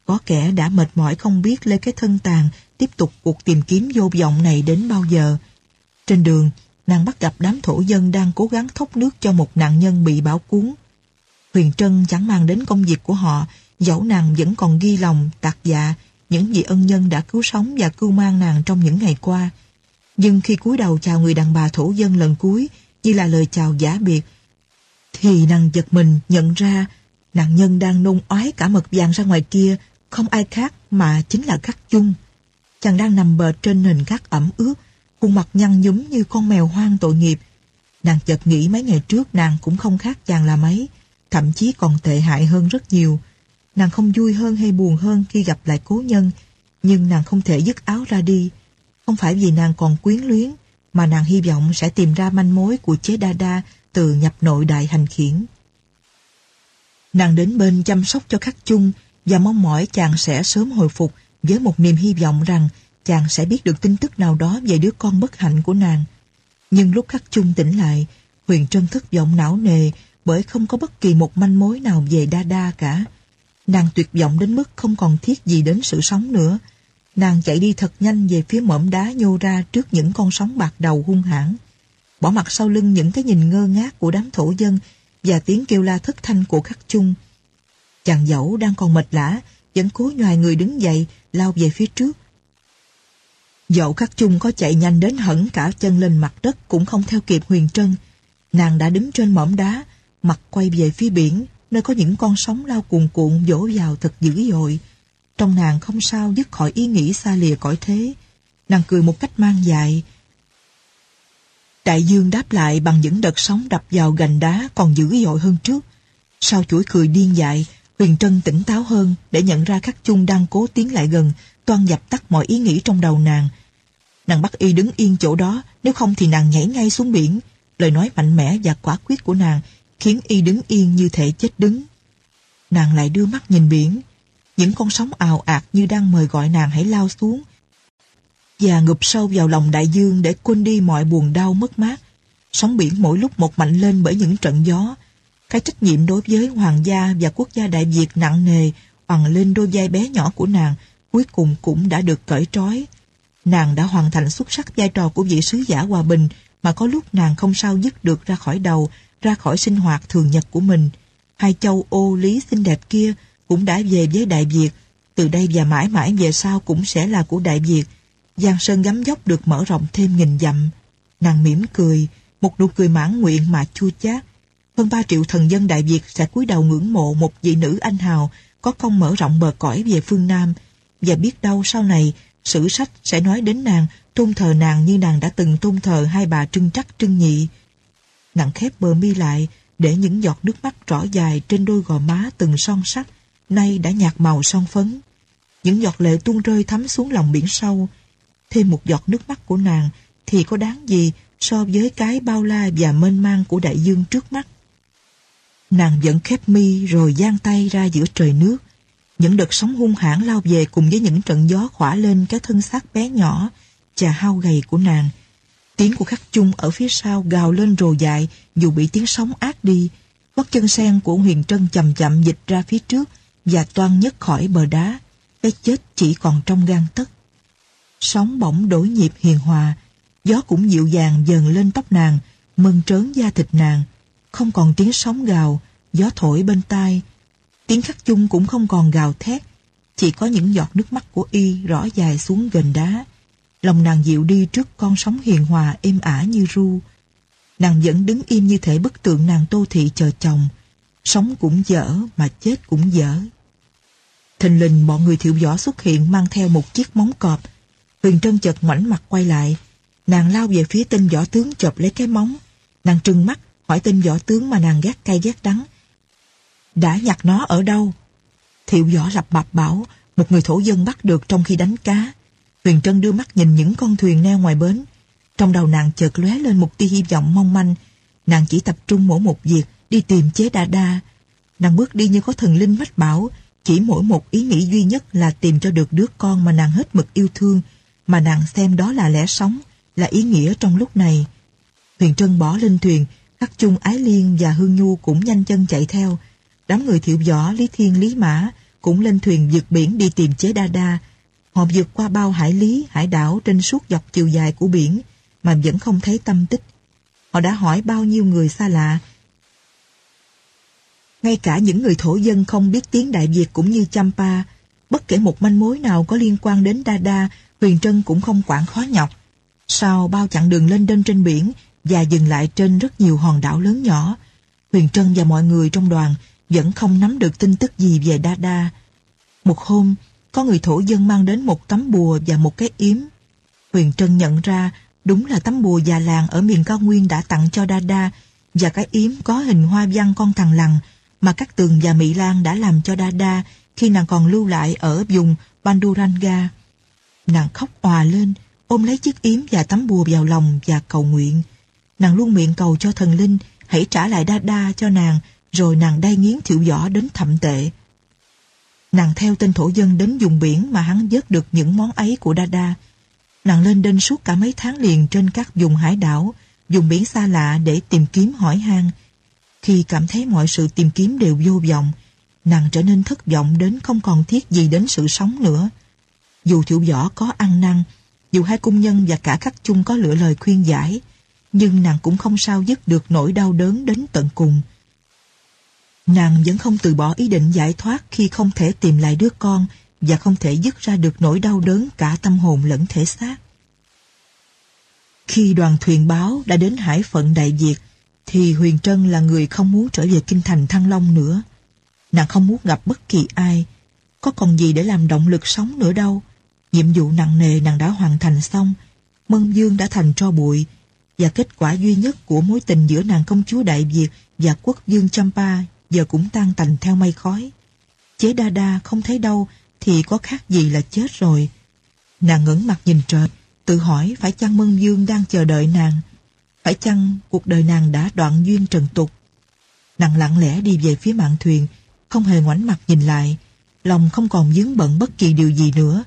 Có kẻ đã mệt mỏi không biết lấy cái thân tàn tiếp tục cuộc tìm kiếm vô vọng này đến bao giờ. Trên đường, nàng bắt gặp đám thổ dân đang cố gắng thốc nước cho một nạn nhân bị bão cuốn. Huyền Trân chẳng mang đến công việc của họ, dẫu nàng vẫn còn ghi lòng, tạc dạ, những vị ân nhân đã cứu sống và cứu mang nàng trong những ngày qua. Nhưng khi cúi đầu chào người đàn bà thổ dân lần cuối, như là lời chào giả biệt, thì nàng giật mình nhận ra nạn nhân đang nôn ói cả mật vàng ra ngoài kia, không ai khác mà chính là Cát Chung. Chàng đang nằm bờ trên nền cát ẩm ướt, khuôn mặt nhăn nhúm như con mèo hoang tội nghiệp. Nàng chợt nghĩ mấy ngày trước nàng cũng không khác chàng là mấy, thậm chí còn tệ hại hơn rất nhiều. Nàng không vui hơn hay buồn hơn khi gặp lại cố nhân, nhưng nàng không thể dứt áo ra đi. Không phải vì nàng còn quyến luyến, mà nàng hy vọng sẽ tìm ra manh mối của chế đa đa từ nhập nội đại hành khiển. Nàng đến bên chăm sóc cho khắc chung và mong mỏi chàng sẽ sớm hồi phục với một niềm hy vọng rằng chàng sẽ biết được tin tức nào đó về đứa con bất hạnh của nàng. Nhưng lúc khắc chung tỉnh lại, Huyền Trân thất vọng não nề bởi không có bất kỳ một manh mối nào về Đa Đa cả. Nàng tuyệt vọng đến mức không còn thiết gì đến sự sống nữa. Nàng chạy đi thật nhanh về phía mỏm đá nhô ra trước những con sóng bạc đầu hung hãn. Bỏ mặt sau lưng những cái nhìn ngơ ngác của đám thổ dân và tiếng kêu la thất thanh của khắc chung. Chàng dẫu đang còn mệt lã, vẫn cố nhòi người đứng dậy, lao về phía trước. Dẫu khắc chung có chạy nhanh đến hẳn cả chân lên mặt đất cũng không theo kịp Huyền Trân. Nàng đã đứng trên mỏm đá, mặt quay về phía biển, nơi có những con sóng lao cuồn cuộn vỗ vào thật dữ dội. Trong nàng không sao dứt khỏi ý nghĩ xa lìa cõi thế. Nàng cười một cách mang dại. Đại dương đáp lại bằng những đợt sóng đập vào gành đá còn dữ dội hơn trước. Sau chuỗi cười điên dại, Huyền Trân tỉnh táo hơn để nhận ra khắc chung đang cố tiến lại gần, toan dập tắt mọi ý nghĩ trong đầu nàng. Nàng bắt y đứng yên chỗ đó, nếu không thì nàng nhảy ngay xuống biển. Lời nói mạnh mẽ và quả quyết của nàng khiến y đứng yên như thể chết đứng. Nàng lại đưa mắt nhìn biển. Những con sóng ào ạt như đang mời gọi nàng hãy lao xuống và ngụp sâu vào lòng đại dương để quên đi mọi buồn đau mất mát. Sóng biển mỗi lúc một mạnh lên bởi những trận gió. Cái trách nhiệm đối với hoàng gia và quốc gia Đại Việt nặng nề bằng lên đôi vai bé nhỏ của nàng cuối cùng cũng đã được cởi trói. Nàng đã hoàn thành xuất sắc vai trò của vị sứ giả hòa bình mà có lúc nàng không sao dứt được ra khỏi đầu, ra khỏi sinh hoạt thường nhật của mình. Hai châu ô lý xinh đẹp kia cũng đã về với Đại Việt, từ đây và mãi mãi về sau cũng sẽ là của Đại Việt. Giang Sơn gắm dốc được mở rộng thêm nghìn dặm. Nàng mỉm cười, một nụ cười mãn nguyện mà chua chát. Hơn ba triệu thần dân Đại Việt sẽ cúi đầu ngưỡng mộ một vị nữ anh hào có công mở rộng bờ cõi về phương Nam, và biết đâu sau này sử sách sẽ nói đến nàng tôn thờ nàng như nàng đã từng tôn thờ hai bà trưng trắc trưng nhị. Nàng khép bờ mi lại để những giọt nước mắt rõ dài trên đôi gò má từng son sắc nay đã nhạt màu son phấn. Những giọt lệ tuôn rơi thấm xuống lòng biển sâu. Thêm một giọt nước mắt của nàng thì có đáng gì so với cái bao la và mênh mang của đại dương trước mắt. Nàng vẫn khép mi rồi giang tay ra giữa trời nước. Những đợt sóng hung hãn lao về cùng với những trận gió khỏa lên cái thân xác bé nhỏ, chà hao gầy của nàng. Tiếng của khắc chung ở phía sau gào lên rồ dại dù bị tiếng sóng át đi. Gót chân sen của Huyền Trân chậm chậm dịch ra phía trước và toan nhấc khỏi bờ đá. Cái chết chỉ còn trong gan tấc. Sóng bỗng đổi nhịp hiền hòa, gió cũng dịu dàng dần lên tóc nàng, mừng trớn da thịt nàng. Không còn tiếng sóng gào, gió thổi bên tai, Tiếng khắc chung cũng không còn gào thét, chỉ có những giọt nước mắt của y rõ dài xuống gần đá. Lòng nàng dịu đi trước con sóng hiền hòa êm ả như ru. Nàng vẫn đứng im như thể bức tượng nàng tô thị chờ chồng. Sống cũng dở mà chết cũng dở. Thình lình bọn người thiệu võ xuất hiện mang theo một chiếc móng cọp. Huyền Trân chợt ngoảnh mặt quay lại. Nàng lao về phía tên võ tướng chộp lấy cái móng. Nàng trừng mắt hỏi tên võ tướng mà nàng ghét cay ghét đắng đã nhặt nó ở đâu? Thiệu võ lập bập bảo, một người thổ dân bắt được trong khi đánh cá. Huyền Trân đưa mắt nhìn những con thuyền neo ngoài bến. Trong đầu nàng chợt lóe lên một tia hy vọng mong manh. Nàng chỉ tập trung mỗi một việc, đi tìm chế đa đa. Nàng bước đi như có thần linh mách bảo, chỉ mỗi một ý nghĩ duy nhất là tìm cho được đứa con mà nàng hết mực yêu thương, mà nàng xem đó là lẽ sống, là ý nghĩa trong lúc này. Huyền Trân bỏ lên thuyền, Khắc Chung Ái Liên và Hương Nhu cũng nhanh chân chạy theo. Đám người thiệu võ Lý Thiên Lý Mã cũng lên thuyền vượt biển đi tìm chế Đa Đa. Họ vượt qua bao hải lý, hải đảo trên suốt dọc chiều dài của biển mà vẫn không thấy tâm tích. Họ đã hỏi bao nhiêu người xa lạ. Ngay cả những người thổ dân không biết tiếng Đại Việt cũng như Champa, bất kể một manh mối nào có liên quan đến Đa Đa, Huyền Trân cũng không quản khó nhọc. Sau bao chặng đường lên đên trên biển và dừng lại trên rất nhiều hòn đảo lớn nhỏ, Huyền Trân và mọi người trong đoàn vẫn không nắm được tin tức gì về Đa Đa. Một hôm, có người thổ dân mang đến một tấm bùa và một cái yếm. Huyền Trân nhận ra đúng là tấm bùa già làng ở miền cao nguyên đã tặng cho Đa Đa và cái yếm có hình hoa văn con thằng lằn mà các tường và Mỹ Lan đã làm cho Đa Đa khi nàng còn lưu lại ở vùng Banduranga. Nàng khóc òa lên, ôm lấy chiếc yếm và tấm bùa vào lòng và cầu nguyện. Nàng luôn miệng cầu cho thần linh hãy trả lại Đa Đa cho nàng rồi nàng đay nghiến thiệu võ đến thậm tệ. Nàng theo tên thổ dân đến vùng biển mà hắn vớt được những món ấy của Đa Đa. Nàng lên đên suốt cả mấy tháng liền trên các vùng hải đảo, vùng biển xa lạ để tìm kiếm hỏi han. Khi cảm thấy mọi sự tìm kiếm đều vô vọng, nàng trở nên thất vọng đến không còn thiết gì đến sự sống nữa. Dù thiệu võ có ăn năn, dù hai cung nhân và cả khắc chung có lựa lời khuyên giải, nhưng nàng cũng không sao dứt được nỗi đau đớn đến tận cùng. Nàng vẫn không từ bỏ ý định giải thoát khi không thể tìm lại đứa con và không thể dứt ra được nỗi đau đớn cả tâm hồn lẫn thể xác. Khi đoàn thuyền báo đã đến hải phận Đại Việt, thì Huyền Trân là người không muốn trở về kinh thành Thăng Long nữa. Nàng không muốn gặp bất kỳ ai, có còn gì để làm động lực sống nữa đâu. Nhiệm vụ nặng nề nàng đã hoàn thành xong, Mân Dương đã thành tro bụi, và kết quả duy nhất của mối tình giữa nàng công chúa Đại Việt và quốc dương Champa giờ cũng tan tành theo mây khói. Chế đa đa không thấy đâu thì có khác gì là chết rồi. Nàng ngẩng mặt nhìn trời, tự hỏi phải chăng Mân Dương đang chờ đợi nàng? Phải chăng cuộc đời nàng đã đoạn duyên trần tục? Nàng lặng lẽ đi về phía mạn thuyền, không hề ngoảnh mặt nhìn lại, lòng không còn dướng bận bất kỳ điều gì nữa.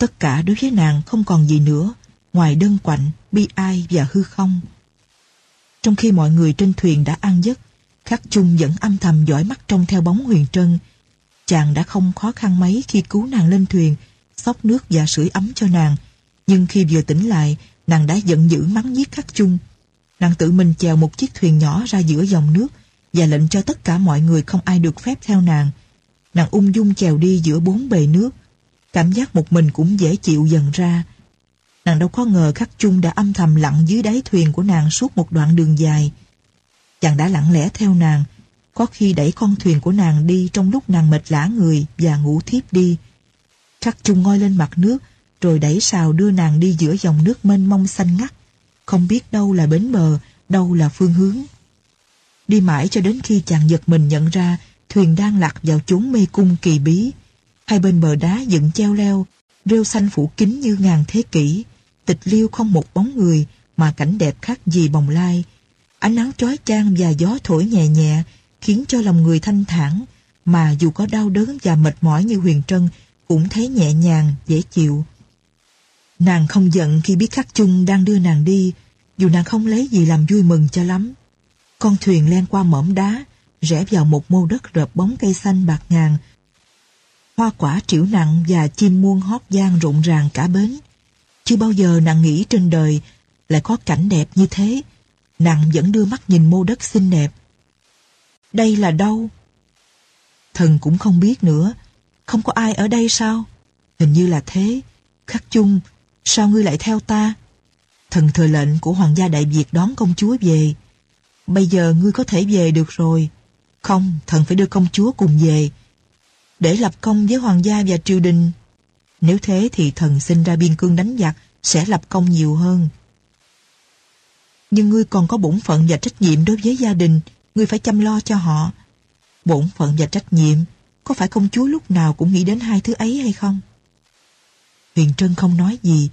Tất cả đối với nàng không còn gì nữa, ngoài đơn quạnh, bi ai và hư không. Trong khi mọi người trên thuyền đã ăn giấc, Khắc Chung vẫn âm thầm dõi mắt trông theo bóng Huyền Trân. Chàng đã không khó khăn mấy khi cứu nàng lên thuyền, xóc nước và sưởi ấm cho nàng. Nhưng khi vừa tỉnh lại, nàng đã giận dữ mắng giết Khắc Chung. Nàng tự mình chèo một chiếc thuyền nhỏ ra giữa dòng nước và lệnh cho tất cả mọi người không ai được phép theo nàng. Nàng ung dung chèo đi giữa bốn bề nước. Cảm giác một mình cũng dễ chịu dần ra. Nàng đâu có ngờ Khắc Chung đã âm thầm lặn dưới đáy thuyền của nàng suốt một đoạn đường dài. Chàng đã lặng lẽ theo nàng, có khi đẩy con thuyền của nàng đi trong lúc nàng mệt lã người và ngủ thiếp đi. Khắc chung ngoi lên mặt nước, rồi đẩy sào đưa nàng đi giữa dòng nước mênh mông xanh ngắt, không biết đâu là bến bờ, đâu là phương hướng. Đi mãi cho đến khi chàng giật mình nhận ra thuyền đang lạc vào chốn mê cung kỳ bí. Hai bên bờ đá dựng treo leo, rêu xanh phủ kín như ngàn thế kỷ, tịch liêu không một bóng người mà cảnh đẹp khác gì bồng lai, Ánh nắng chói chang và gió thổi nhẹ nhẹ khiến cho lòng người thanh thản mà dù có đau đớn và mệt mỏi như Huyền Trân cũng thấy nhẹ nhàng, dễ chịu. Nàng không giận khi biết Khắc Chung đang đưa nàng đi dù nàng không lấy gì làm vui mừng cho lắm. Con thuyền len qua mỏm đá rẽ vào một mô đất rợp bóng cây xanh bạc ngàn hoa quả triểu nặng và chim muôn hót gian rộn ràng cả bến. Chưa bao giờ nàng nghĩ trên đời lại có cảnh đẹp như thế Nàng vẫn đưa mắt nhìn mô đất xinh đẹp. Đây là đâu? Thần cũng không biết nữa. Không có ai ở đây sao? Hình như là thế. Khắc chung, sao ngươi lại theo ta? Thần thừa lệnh của Hoàng gia Đại Việt đón công chúa về. Bây giờ ngươi có thể về được rồi. Không, thần phải đưa công chúa cùng về. Để lập công với Hoàng gia và triều đình. Nếu thế thì thần sinh ra biên cương đánh giặc sẽ lập công nhiều hơn. Nhưng ngươi còn có bổn phận và trách nhiệm đối với gia đình, ngươi phải chăm lo cho họ. Bổn phận và trách nhiệm, có phải công chúa lúc nào cũng nghĩ đến hai thứ ấy hay không? Huyền Trân không nói gì,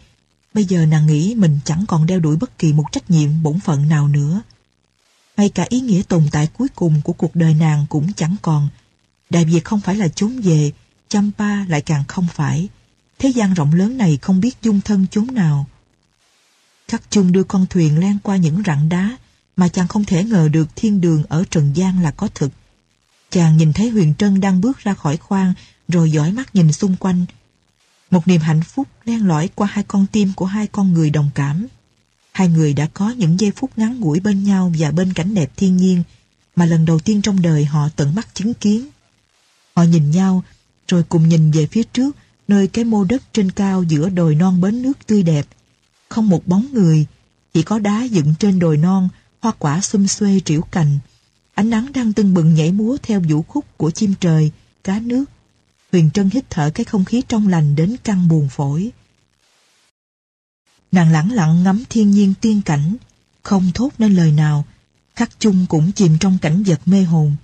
bây giờ nàng nghĩ mình chẳng còn đeo đuổi bất kỳ một trách nhiệm bổn phận nào nữa. Ngay cả ý nghĩa tồn tại cuối cùng của cuộc đời nàng cũng chẳng còn. Đại Việt không phải là chốn về, Champa lại càng không phải. Thế gian rộng lớn này không biết dung thân chốn nào. Khắc chung đưa con thuyền len qua những rặng đá mà chàng không thể ngờ được thiên đường ở Trần gian là có thực. Chàng nhìn thấy Huyền Trân đang bước ra khỏi khoang rồi dõi mắt nhìn xung quanh. Một niềm hạnh phúc len lỏi qua hai con tim của hai con người đồng cảm. Hai người đã có những giây phút ngắn ngủi bên nhau và bên cảnh đẹp thiên nhiên mà lần đầu tiên trong đời họ tận mắt chứng kiến. Họ nhìn nhau rồi cùng nhìn về phía trước nơi cái mô đất trên cao giữa đồi non bến nước tươi đẹp. Không một bóng người, chỉ có đá dựng trên đồi non, hoa quả xum xuê triểu cành. Ánh nắng đang tưng bừng nhảy múa theo vũ khúc của chim trời, cá nước. Huyền Trân hít thở cái không khí trong lành đến căng buồn phổi. Nàng lẳng lặng ngắm thiên nhiên tiên cảnh, không thốt nên lời nào. Khắc chung cũng chìm trong cảnh vật mê hồn.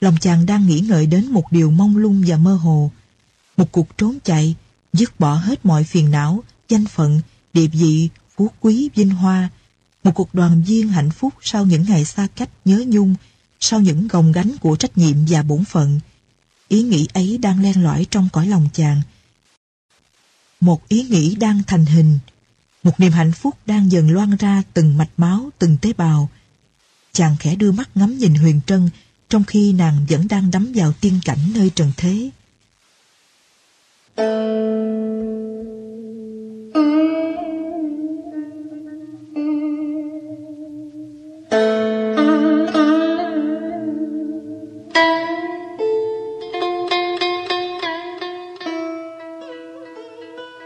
Lòng chàng đang nghĩ ngợi đến một điều mong lung và mơ hồ. Một cuộc trốn chạy, dứt bỏ hết mọi phiền não, danh phận, địa vị, phú quý, vinh hoa. Một cuộc đoàn viên hạnh phúc sau những ngày xa cách nhớ nhung, sau những gồng gánh của trách nhiệm và bổn phận. Ý nghĩ ấy đang len lỏi trong cõi lòng chàng. Một ý nghĩ đang thành hình, một niềm hạnh phúc đang dần loan ra từng mạch máu, từng tế bào. Chàng khẽ đưa mắt ngắm nhìn Huyền Trân, trong khi nàng vẫn đang đắm vào tiên cảnh nơi trần thế.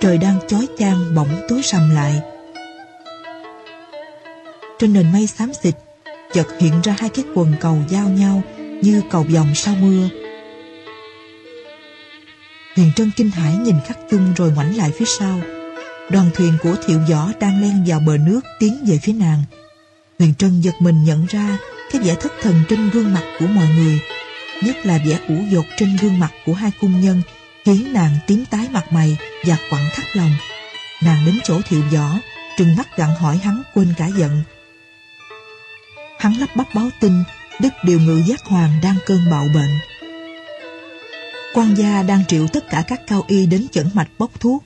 Trời đang chói chang bỗng tối sầm lại. Trên nền mây xám xịt, chợt hiện ra hai cái quần cầu giao nhau như cầu vòng sau mưa. Huyền Trân kinh hãi nhìn khắc chung rồi ngoảnh lại phía sau. Đoàn thuyền của thiệu võ đang len vào bờ nước tiến về phía nàng. Huyền Trân giật mình nhận ra cái vẻ thất thần trên gương mặt của mọi người, nhất là vẻ ủ dột trên gương mặt của hai cung nhân khiến nàng tím tái mặt mày và quặn thắt lòng. Nàng đến chỗ thiệu võ, trừng mắt gặn hỏi hắn quên cả giận. Hắn lắp bắp báo tin Đức Điều Ngự Giác Hoàng đang cơn bạo bệnh. quan gia đang triệu tất cả các cao y đến chẩn mạch bốc thuốc.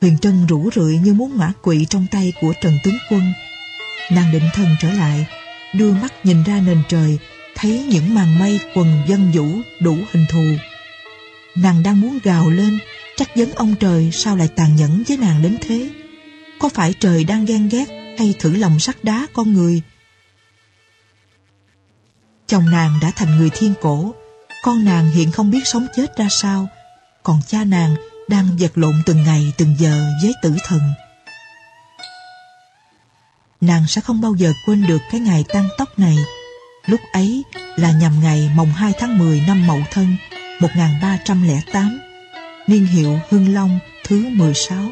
Huyền Trân rủ rượi như muốn ngã quỵ trong tay của Trần Tướng Quân. Nàng định thần trở lại, đưa mắt nhìn ra nền trời, thấy những màn mây quần dân vũ đủ hình thù. Nàng đang muốn gào lên, trách vấn ông trời sao lại tàn nhẫn với nàng đến thế. Có phải trời đang ghen ghét hay thử lòng sắt đá con người? Chồng nàng đã thành người thiên cổ, con nàng hiện không biết sống chết ra sao, còn cha nàng đang vật lộn từng ngày từng giờ với tử thần. Nàng sẽ không bao giờ quên được cái ngày tan tóc này. Lúc ấy là nhằm ngày mồng 2 tháng 10 năm Mậu Thân 1308, niên hiệu Hưng Long thứ 16.